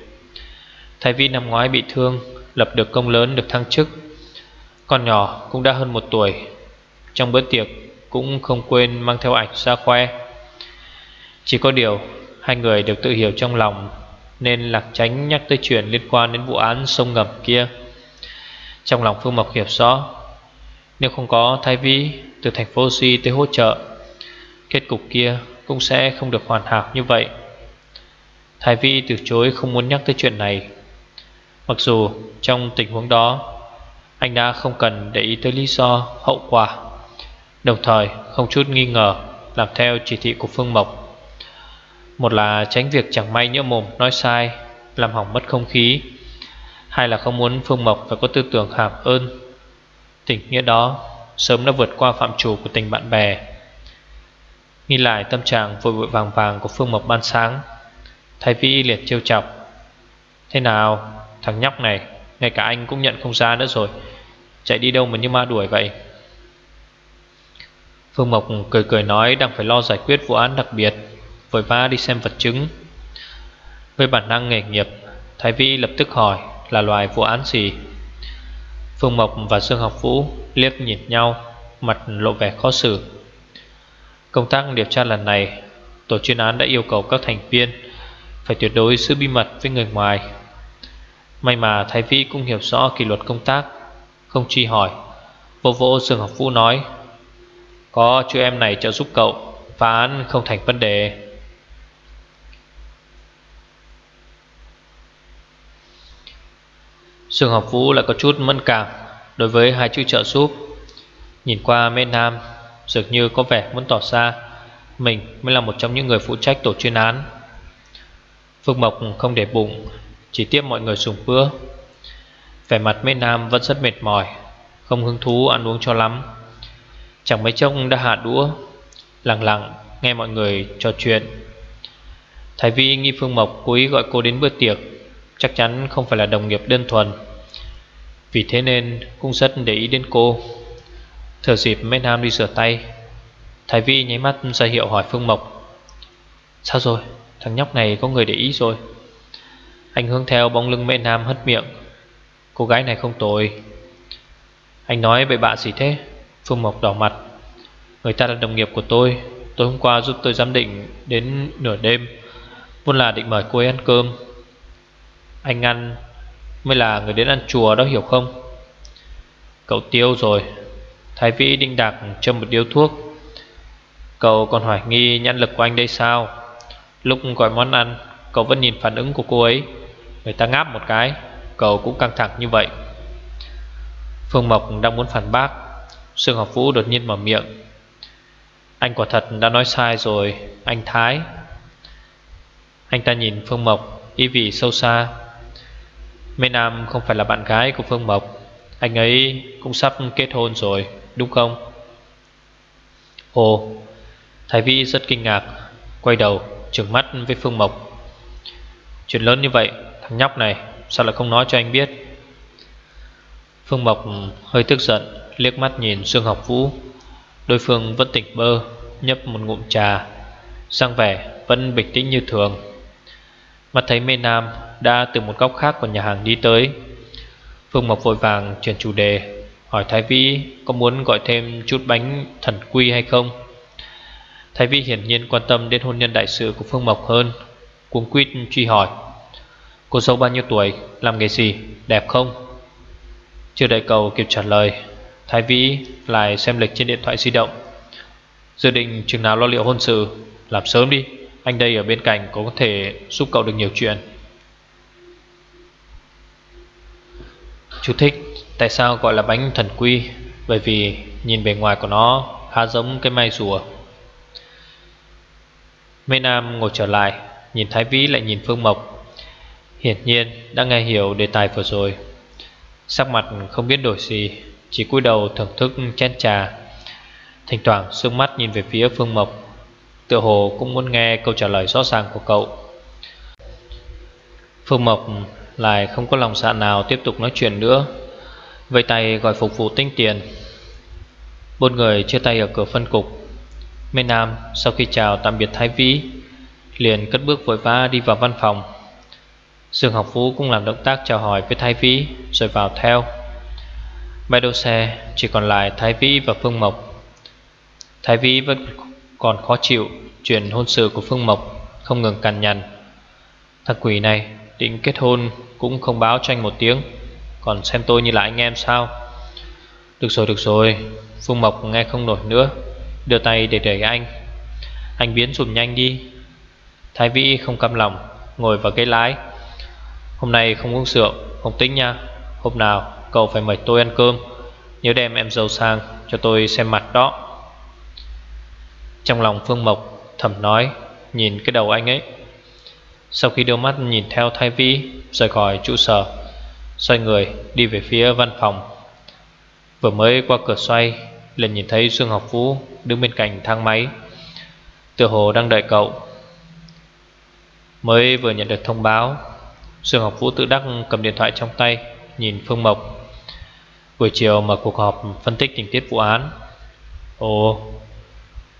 Thái Vi năm ngoái bị thương, Lập được công lớn, được thăng chức. Con nhỏ cũng đã hơn một tuổi. Trong bữa tiệc Cũng không quên mang theo ảnh ra khoe. Chỉ có điều, Hai người đều tự hiểu trong lòng, Nên lạc tránh nhắc tới chuyện liên quan đến vụ án sông ngầm kia. Trong lòng Phương Mộc hiểu rõ, Nếu không có Thái Vi Từ thành phố Si tới hỗ trợ, Kết cục kia cũng sẽ không được hoàn hảo như vậy. Thái Vi từ chối không muốn nhắc tới chuyện này. Mặc dù trong tình huống đó, Anh đã không cần để ý tới lý do hậu quả, Đồng thời không chút nghi ngờ Làm theo chỉ thị của Phương Mộc. Một là tránh việc chẳng may nhỡ mồm nói sai, Làm hỏng mất không khí. Hai là không muốn Phương Mộc phải có tư tưởng hàm ơn. Tình nghĩa đó Sớm đã vượt qua phạm chủ của tình bạn bè. Nghĩ lại tâm trạng vội vội vàng vàng của Phương Mộc ban sáng Thái Vĩ liệt trêu chọc Thế nào, Thằng nhóc này? Ngay cả anh cũng nhận không ra nữa rồi. Chạy đi đâu mà như ma đuổi vậy? Phương Mộc cười cười nói Đang phải lo giải quyết vụ án đặc biệt. Vội vã đi xem vật chứng. Với bản năng nghề nghiệp, Thái Vĩ lập tức hỏi là loài vụ án gì? Phương Mộc và Dương Học Vũ liếc nhìn nhau, Mặt lộ vẻ khó xử. Công tác điều tra lần này, Tổ chuyên án đã yêu cầu các thành viên phải tuyệt đối giữ bí mật với người ngoài. May mà Thái Vĩ cũng hiểu rõ kỷ luật công tác, Không truy hỏi. Vô vô Dương Học Vũ nói, Có chú em này trợ giúp cậu Phá án không thành vấn đề. Dương Học Vũ lại có chút mẫn cảm Đối với hai chữ trợ giúp. Nhìn qua mê nam, Dường như có vẻ muốn tỏ ra Mình mới là một trong những người phụ trách tổ chuyên án. Phương Mộc không để bụng, Chỉ tiếp mọi người dùng bữa. Vẻ mặt mấy nam vẫn rất mệt mỏi, Không hứng thú ăn uống cho lắm. Chẳng mấy chốc đã hạ đũa, Lặng lặng nghe mọi người trò chuyện. Thái Vi nghi Phương Mộc cố ý gọi cô đến bữa tiệc, Chắc chắn không phải là đồng nghiệp đơn thuần. Vì thế nên cũng rất để ý đến cô. Thở dịp mấy nam đi rửa tay, Thái Vi nháy mắt ra hiệu hỏi Phương Mộc, Sao rồi? Thằng nhóc này có người để ý rồi. Anh hướng theo bóng lưng mẹ nam hất miệng. Cô gái này không tồi. Anh nói bậy bạ gì thế? Phương Mộc đỏ mặt. Người ta là đồng nghiệp của tôi. Tối hôm qua giúp tôi giám định đến nửa đêm. Vốn là định mời cô ấy ăn cơm. Anh ăn Mới là người đến ăn chùa đó hiểu không? Cậu tiêu rồi. Thái Vĩ đinh đạc châm một điếu thuốc. Cậu còn hoài nghi nhãn lực của anh đây sao? Lúc gọi món ăn, Cậu vẫn nhìn phản ứng của cô ấy. Người ta ngáp một cái, Cậu cũng căng thẳng như vậy. Phương Mộc đang muốn phản bác. Sương học vũ đột nhiên mở miệng. Anh quả thật đã nói sai rồi, Anh Thái. Anh ta nhìn Phương Mộc, Ý vị sâu xa. Mê Nam không phải là bạn gái của Phương Mộc. Anh ấy cũng sắp kết hôn rồi, đúng không? Ồ, Thái Vi rất kinh ngạc, Quay đầu trừng mắt với Phương Mộc. Chuyện lớn như vậy, Thằng nhóc này, sao lại không nói cho anh biết? Phương Mộc hơi tức giận, Liếc mắt nhìn Dương Học Vũ. Đối phương vẫn tỉnh bơ, Nhấp một ngụm trà Sang vẻ vẫn bình tĩnh như thường. Mặt thấy mê nam Đã từ một góc khác của nhà hàng đi tới. Phương Mộc vội vàng chuyển chủ đề, Hỏi Thái Vĩ có muốn gọi thêm chút bánh thần quy hay không? Thái Vĩ hiển nhiên quan tâm đến hôn nhân đại sự của Phương Mộc hơn Cuốn quýt truy hỏi, Cô dâu bao nhiêu tuổi, Làm nghề gì, Đẹp không? Chưa đợi cầu kịp trả lời, Thái Vĩ lại xem lịch trên điện thoại di động. Dự định chừng nào lo liệu hôn sự, Làm sớm đi, Anh đây ở bên cạnh có thể giúp cậu được nhiều chuyện. Chú thích Tại sao gọi là bánh thần quy, Bởi vì nhìn bề ngoài của nó khá giống cái mai rùa. Mê Nam ngồi trở lại, Nhìn Thái Vĩ lại nhìn Phương Mộc. Hiển nhiên đã nghe hiểu đề tài vừa rồi. Sắc mặt không biết đổi gì, Chỉ cúi đầu thưởng thức chén trà. Thỉnh thoảng sương mắt nhìn về phía Phương Mộc, Tựa hồ cũng muốn nghe câu trả lời rõ ràng của cậu. Phương Mộc lại không có lòng dạ nào tiếp tục nói chuyện nữa Vây tay gọi phục vụ tinh tiền. Bốn người chia tay ở cửa phân cục. Mê Nam, sau khi chào tạm biệt Thái Vĩ, Liền cất bước vội vã đi vào văn phòng. Dương Học Vũ cũng làm động tác chào hỏi với Thái Vĩ, Rồi vào theo. Bãi đỗ xe chỉ còn lại Thái Vĩ và Phương Mộc. Thái Vĩ vẫn còn khó chịu Chuyện hôn sự của Phương Mộc, Không ngừng cằn nhằn. Thằng quỷ này định kết hôn Cũng không báo cho anh một tiếng, Còn xem tôi như là anh em sao? Được rồi được rồi, Phương Mộc nghe không nổi nữa. Đưa tay để đẩy anh. Anh biến dùm nhanh đi. Thái Vĩ không căm lòng, Ngồi vào ghế lái. Hôm nay không uống rượu, Không tính nha. Hôm nào cậu phải mời tôi ăn cơm. Nhớ đem em dâu sang, cho tôi xem mặt đó. Trong lòng Phương Mộc thầm nói, Nhìn cái đầu anh ấy. Sau khi đưa mắt nhìn theo Thái Vĩ, Rời khỏi trụ sở, Xoay người đi về phía văn phòng. Vừa mới qua cửa xoay liền nhìn thấy Dương Học Vũ đứng bên cạnh thang máy. Tựa hồ đang đợi cậu. Mới vừa nhận được thông báo Dương Học Vũ tự đắc cầm điện thoại trong tay, Nhìn Phương Mộc. Buổi chiều mở cuộc họp phân tích tình tiết vụ án. Ồ,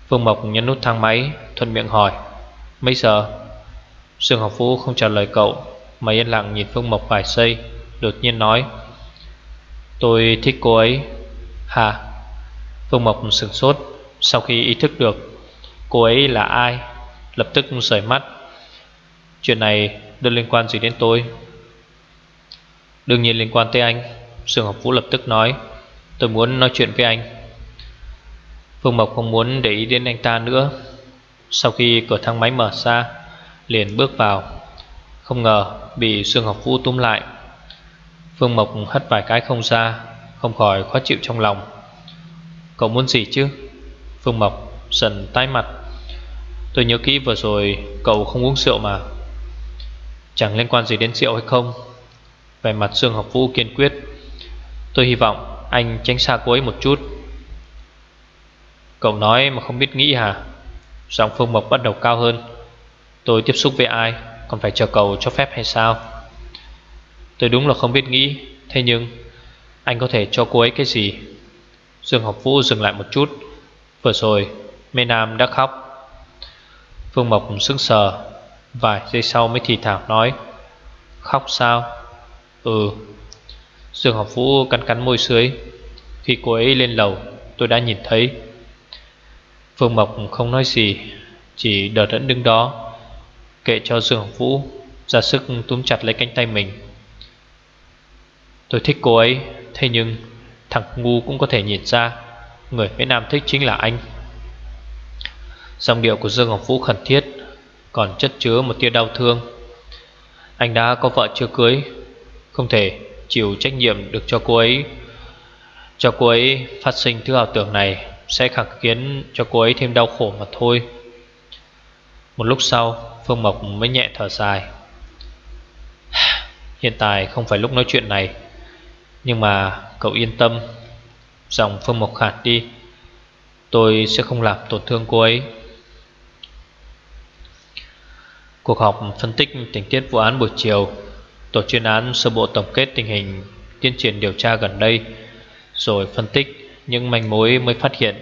Phương Mộc nhấn nút thang máy, Thuận miệng hỏi, Mấy giờ? Dương Học Vũ không trả lời cậu, Mà yên lặng nhìn Phương Mộc vài giây, Đột nhiên nói, Tôi thích cô ấy. Hả? Phương Mộc sửng sốt. Sau khi ý thức được Cô ấy là ai, Lập tức rời mắt. Chuyện này đưa liên quan gì đến tôi? Đương nhiên liên quan tới anh, Sương học vũ lập tức nói. Tôi muốn nói chuyện với anh. Phương Mộc không muốn để ý đến anh ta nữa. Sau khi cửa thang máy mở ra, Liền bước vào. Không ngờ bị Sương học vũ túm lại. Phương Mộc hất vài cái không ra, Không khỏi khó chịu trong lòng. Cậu muốn gì chứ? Phương Mộc dần tái mặt. Tôi nhớ kỹ vừa rồi Cậu không uống rượu mà. Chẳng liên quan gì đến rượu hay không? Về mặt Dương Học Vũ kiên quyết. Tôi hy vọng anh tránh xa cô ấy một chút. Cậu nói mà không biết nghĩ hả? Giọng Phương Mộc bắt đầu cao hơn. Tôi tiếp xúc với ai? Còn phải chờ cậu cho phép hay sao? Tôi đúng là không biết nghĩ. Thế nhưng Anh có thể cho cô ấy cái gì? Dương Học Vũ dừng lại một chút. Vừa rồi, Mê Nam đã khóc. Phương Mộc sững sờ, Vài giây sau mới thì thảo nói, Khóc sao? Ừ. Dương học vũ cắn cắn môi dưới. Khi cô ấy lên lầu, tôi đã nhìn thấy. Phương Mộc không nói gì, Chỉ đờ đẫn đứng đó, Kệ cho Dương học vũ ra sức túm chặt lấy cánh tay mình. Tôi thích cô ấy, Thế nhưng thằng ngu cũng có thể nhìn ra Người phía Nam thích chính là anh Dòng điệu của Dương Ngọc Vũ khẩn thiết còn chất chứa một tia đau thương. Anh đã có vợ chưa cưới, không thể chịu trách nhiệm được cho cô ấy. Cho cô ấy phát sinh thứ ảo tưởng này sẽ khẳng khiến cho cô ấy thêm đau khổ mà thôi. Một lúc sau, Phương Mộc mới nhẹ thở dài. Hiện tại không phải lúc nói chuyện này, nhưng mà cậu yên tâm, dòng Phương Mộc Khả đi. Tôi sẽ không làm tổn thương cô ấy. Cuộc họp phân tích tình tiết vụ án buổi chiều Tổ chuyên án sơ bộ tổng kết tình hình Tiến triển điều tra gần đây Rồi phân tích những manh mối mới phát hiện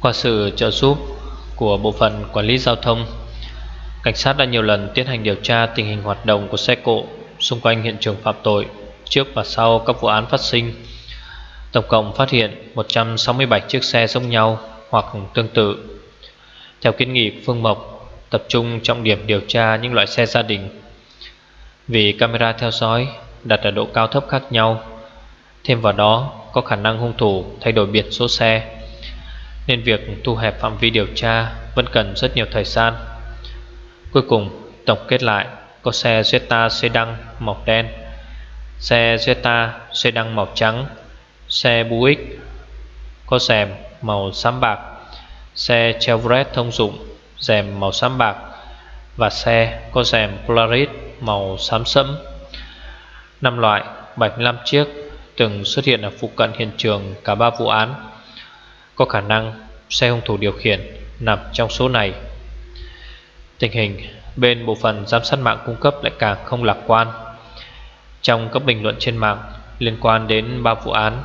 Qua sự trợ giúp của bộ phận quản lý giao thông Cảnh sát đã nhiều lần tiến hành điều tra tình hình hoạt động của xe cộ Xung quanh hiện trường phạm tội Trước và sau các vụ án phát sinh. Tổng cộng phát hiện 167 chiếc xe giống nhau hoặc tương tự. Theo kiến nghị Phương Mộc, Tập trung trọng điểm điều tra những loại xe gia đình. Vì camera theo dõi đặt ở độ cao thấp khác nhau, Thêm vào đó có khả năng hung thủ thay đổi biển số xe, Nên việc thu hẹp phạm vi điều tra vẫn cần rất nhiều thời gian. Cuối cùng, tổng kết lại có xe Jetta sedan màu đen Xe Jetta sedan màu trắng Xe Buick có rèm màu xám bạc Xe Chevrolet thông dụng, rèm màu xám bạc và xe có rèm Polaris màu xám sẫm. Năm loại 75 chiếc từng xuất hiện ở phụ cận hiện trường cả ba vụ án. Có khả năng xe hung thủ điều khiển nằm trong số này. Tình hình bên bộ phận giám sát mạng cung cấp lại càng không lạc quan. Trong các bình luận trên mạng liên quan đến ba vụ án,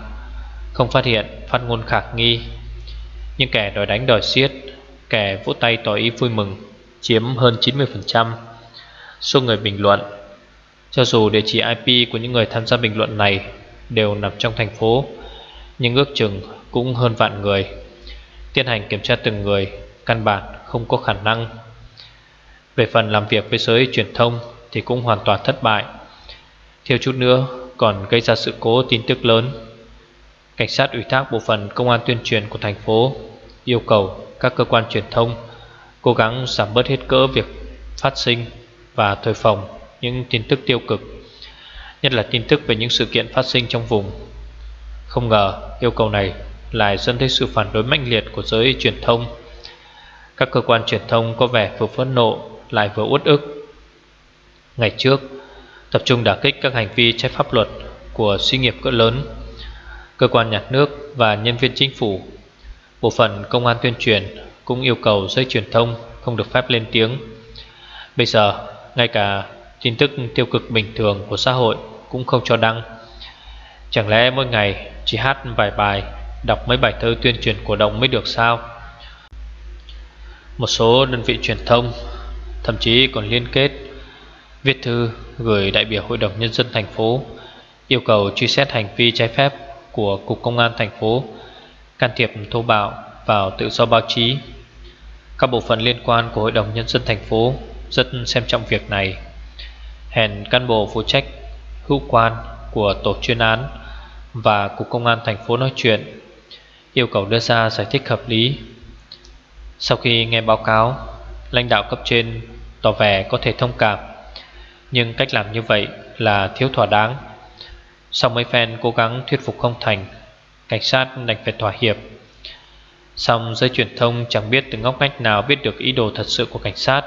Không phát hiện phát ngôn khả nghi. Nhưng kẻ đòi đánh đòi xiết Kẻ vỗ tay tỏ ý vui mừng Chiếm hơn 90% Số người bình luận. Cho dù địa chỉ IP của những người tham gia bình luận này Đều nằm trong thành phố Nhưng ước chừng cũng hơn vạn người. Tiến hành kiểm tra từng người Căn bản không có khả năng. Về phần làm việc với giới truyền thông Thì cũng hoàn toàn thất bại. Thiếu chút nữa còn gây ra sự cố tin tức lớn. Cảnh sát ủy thác bộ phận công an tuyên truyền của thành phố Yêu cầu các cơ quan truyền thông Cố gắng giảm bớt hết cỡ việc phát sinh Và thổi phồng những tin tức tiêu cực, Nhất là tin tức về những sự kiện phát sinh trong vùng. Không ngờ yêu cầu này lại dẫn tới sự phản đối mãnh liệt của giới truyền thông. Các cơ quan truyền thông có vẻ vừa phẫn nộ lại vừa uất ức. Ngày trước, Tập trung đả kích các hành vi trái pháp luật của suy nghiệp cỡ lớn, Cơ quan nhà nước và nhân viên chính phủ, Bộ phận công an tuyên truyền cũng yêu cầu giới truyền thông không được phép lên tiếng. Bây giờ, ngay cả tin tức tiêu cực bình thường của xã hội cũng không cho đăng. Chẳng lẽ mỗi ngày chỉ hát vài bài, Đọc mấy bài thơ tuyên truyền cổ động mới được sao? Một số đơn vị truyền thông Thậm chí còn liên kết. Viết thư gửi đại biểu Hội đồng Nhân dân thành phố, Yêu cầu truy xét hành vi trái phép của Cục Công an thành phố, Can thiệp thô bạo vào tự do báo chí. Các bộ phận liên quan của Hội đồng Nhân dân thành phố Rất xem trọng việc này. Hèn cán bộ phụ trách, hữu quan của tổ chuyên án Và Cục Công an thành phố nói chuyện, Yêu cầu đưa ra giải thích hợp lý. Sau khi nghe báo cáo, Lãnh đạo cấp trên tỏ vẻ có thể thông cảm. Nhưng cách làm như vậy là thiếu thỏa đáng. Sau mấy phen cố gắng thuyết phục không thành, Cảnh sát đành phải thỏa hiệp. Xong giới truyền thông chẳng biết từ ngóc ngách nào biết được ý đồ thật sự của cảnh sát,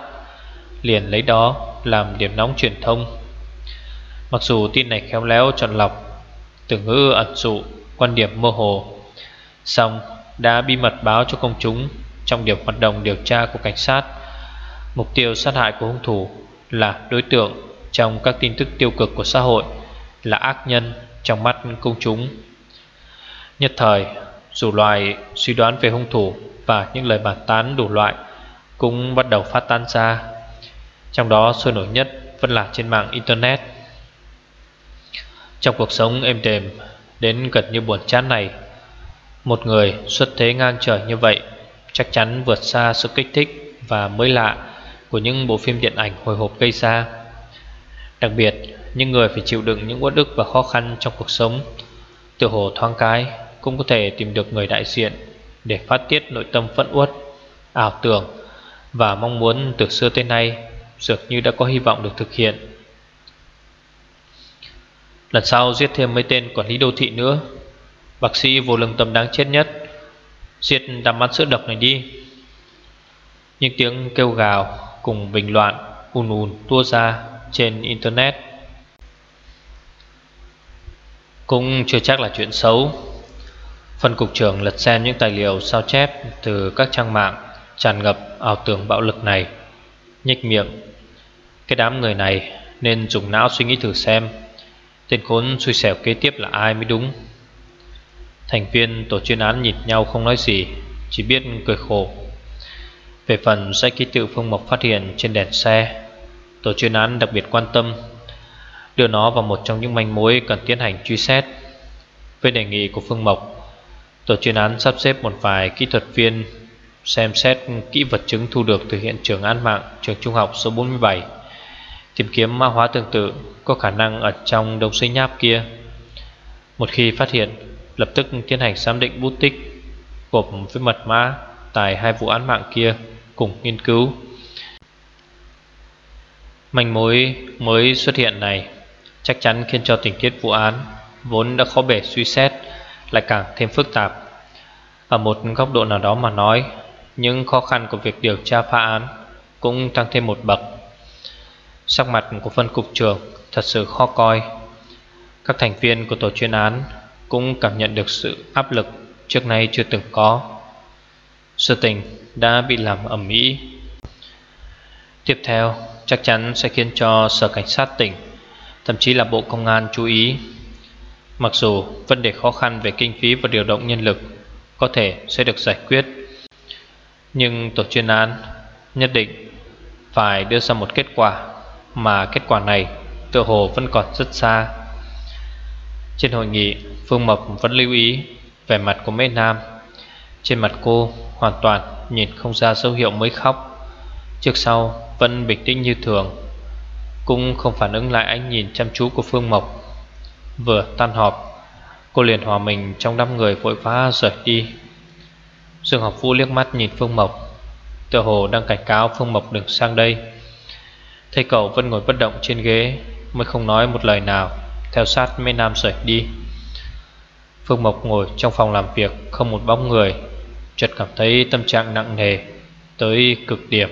Liền lấy đó làm điểm nóng truyền thông. Mặc dù tin này khéo léo chọn lọc, Từ ngữ ẩn dụ, Quan điểm mơ hồ Xong đã bí mật báo cho công chúng Trong điểm hoạt động điều tra của cảnh sát. Mục tiêu sát hại của hung thủ Là đối tượng trong các tin tức tiêu cực của xã hội, Là ác nhân trong mắt công chúng. Nhất thời, Dù loại suy đoán về hung thủ Và những lời bàn tán đủ loại Cũng bắt đầu phát tán ra, Trong đó sôi nổi nhất Vẫn là trên mạng Internet. Trong cuộc sống êm đềm Đến gần như buồn chán này, Một người xuất thế ngang trời như vậy Chắc chắn vượt xa sự kích thích Và mới lạ của những bộ phim điện ảnh hồi hộp gây ra. Đặc biệt, Những người phải chịu đựng những uất ức và khó khăn trong cuộc sống, Tự hồ thoáng cái Cũng có thể tìm được người đại diện Để phát tiết nội tâm phẫn uất, Ảo tưởng Và mong muốn từ xưa tới nay Dường như đã có hy vọng được thực hiện. Lần sau giết thêm mấy tên quản lý đô thị nữa, Bác sĩ vô lương tâm đáng chết nhất, Giết đám mắt sữa độc này đi. Những tiếng kêu gào Cùng bình loạn ùn ùn tua ra trên internet. Cũng chưa chắc là chuyện xấu. Phân cục trưởng lật xem những tài liệu sao chép Từ các trang mạng Tràn ngập ảo tưởng bạo lực này. Nhích miệng, Cái đám người này nên dùng não suy nghĩ thử xem, Tên khốn xui xẻo kế tiếp là ai mới đúng. Thành viên tổ chuyên án nhìn nhau không nói gì, Chỉ biết cười khổ. Về phần sách ký tự Phương Mộc phát hiện trên đèn xe, Tổ chuyên án đặc biệt quan tâm, Đưa nó vào một trong những manh mối cần tiến hành truy xét. Với đề nghị của Phương Mộc, Tổ chuyên án sắp xếp một vài kỹ thuật viên Xem xét kỹ vật chứng thu được từ hiện trường án mạng trường trung học số 47 Tìm kiếm mã hóa tương tự có khả năng ở trong đông xây nháp kia. Một khi phát hiện, Lập tức tiến hành giám định bút tích Gộp với mật mã Tại hai vụ án mạng kia. Cùng nghiên cứu. Manh mối mới xuất hiện này Chắc chắn khiến cho tình tiết vụ án Vốn đã khó bể suy xét, Lại càng thêm phức tạp. Ở một góc độ nào đó mà nói, Những khó khăn của việc điều tra phá án Cũng tăng thêm một bậc. Sắc mặt của phân cục trưởng Thật sự khó coi. Các thành viên của tổ chuyên án Cũng cảm nhận được sự áp lực Trước nay chưa từng có. Sự tình đã bị làm ẩm mỹ Tiếp theo, chắc chắn sẽ khiến cho Sở Cảnh sát tỉnh, Thậm chí là Bộ Công an chú ý. Mặc dù vấn đề khó khăn về kinh phí và điều động nhân lực Có thể sẽ được giải quyết, Nhưng tổ chuyên án nhất định phải đưa ra một kết quả Mà kết quả này tự hồ vẫn còn rất xa. Trên hội nghị, Phương Mập vẫn lưu ý về mặt của Mễ Nam. Trên mặt cô hoàn toàn nhìn không ra dấu hiệu mới khóc. Trước sau vẫn bình tĩnh như thường, Cũng không phản ứng lại ánh nhìn chăm chú của Phương Mộc. Vừa tan họp, Cô liền hòa mình trong đám người vội vã rời đi. Dương học vũ liếc mắt nhìn Phương Mộc, Tựa hồ đang cảnh cáo Phương Mộc đừng sang đây. Thấy cậu vẫn ngồi bất động trên ghế, Mới không nói một lời nào, Theo sát mấy nam rời đi. Phương Mộc ngồi trong phòng làm việc, Không một bóng người. Chợt cảm thấy tâm trạng nặng nề Tới cực điểm.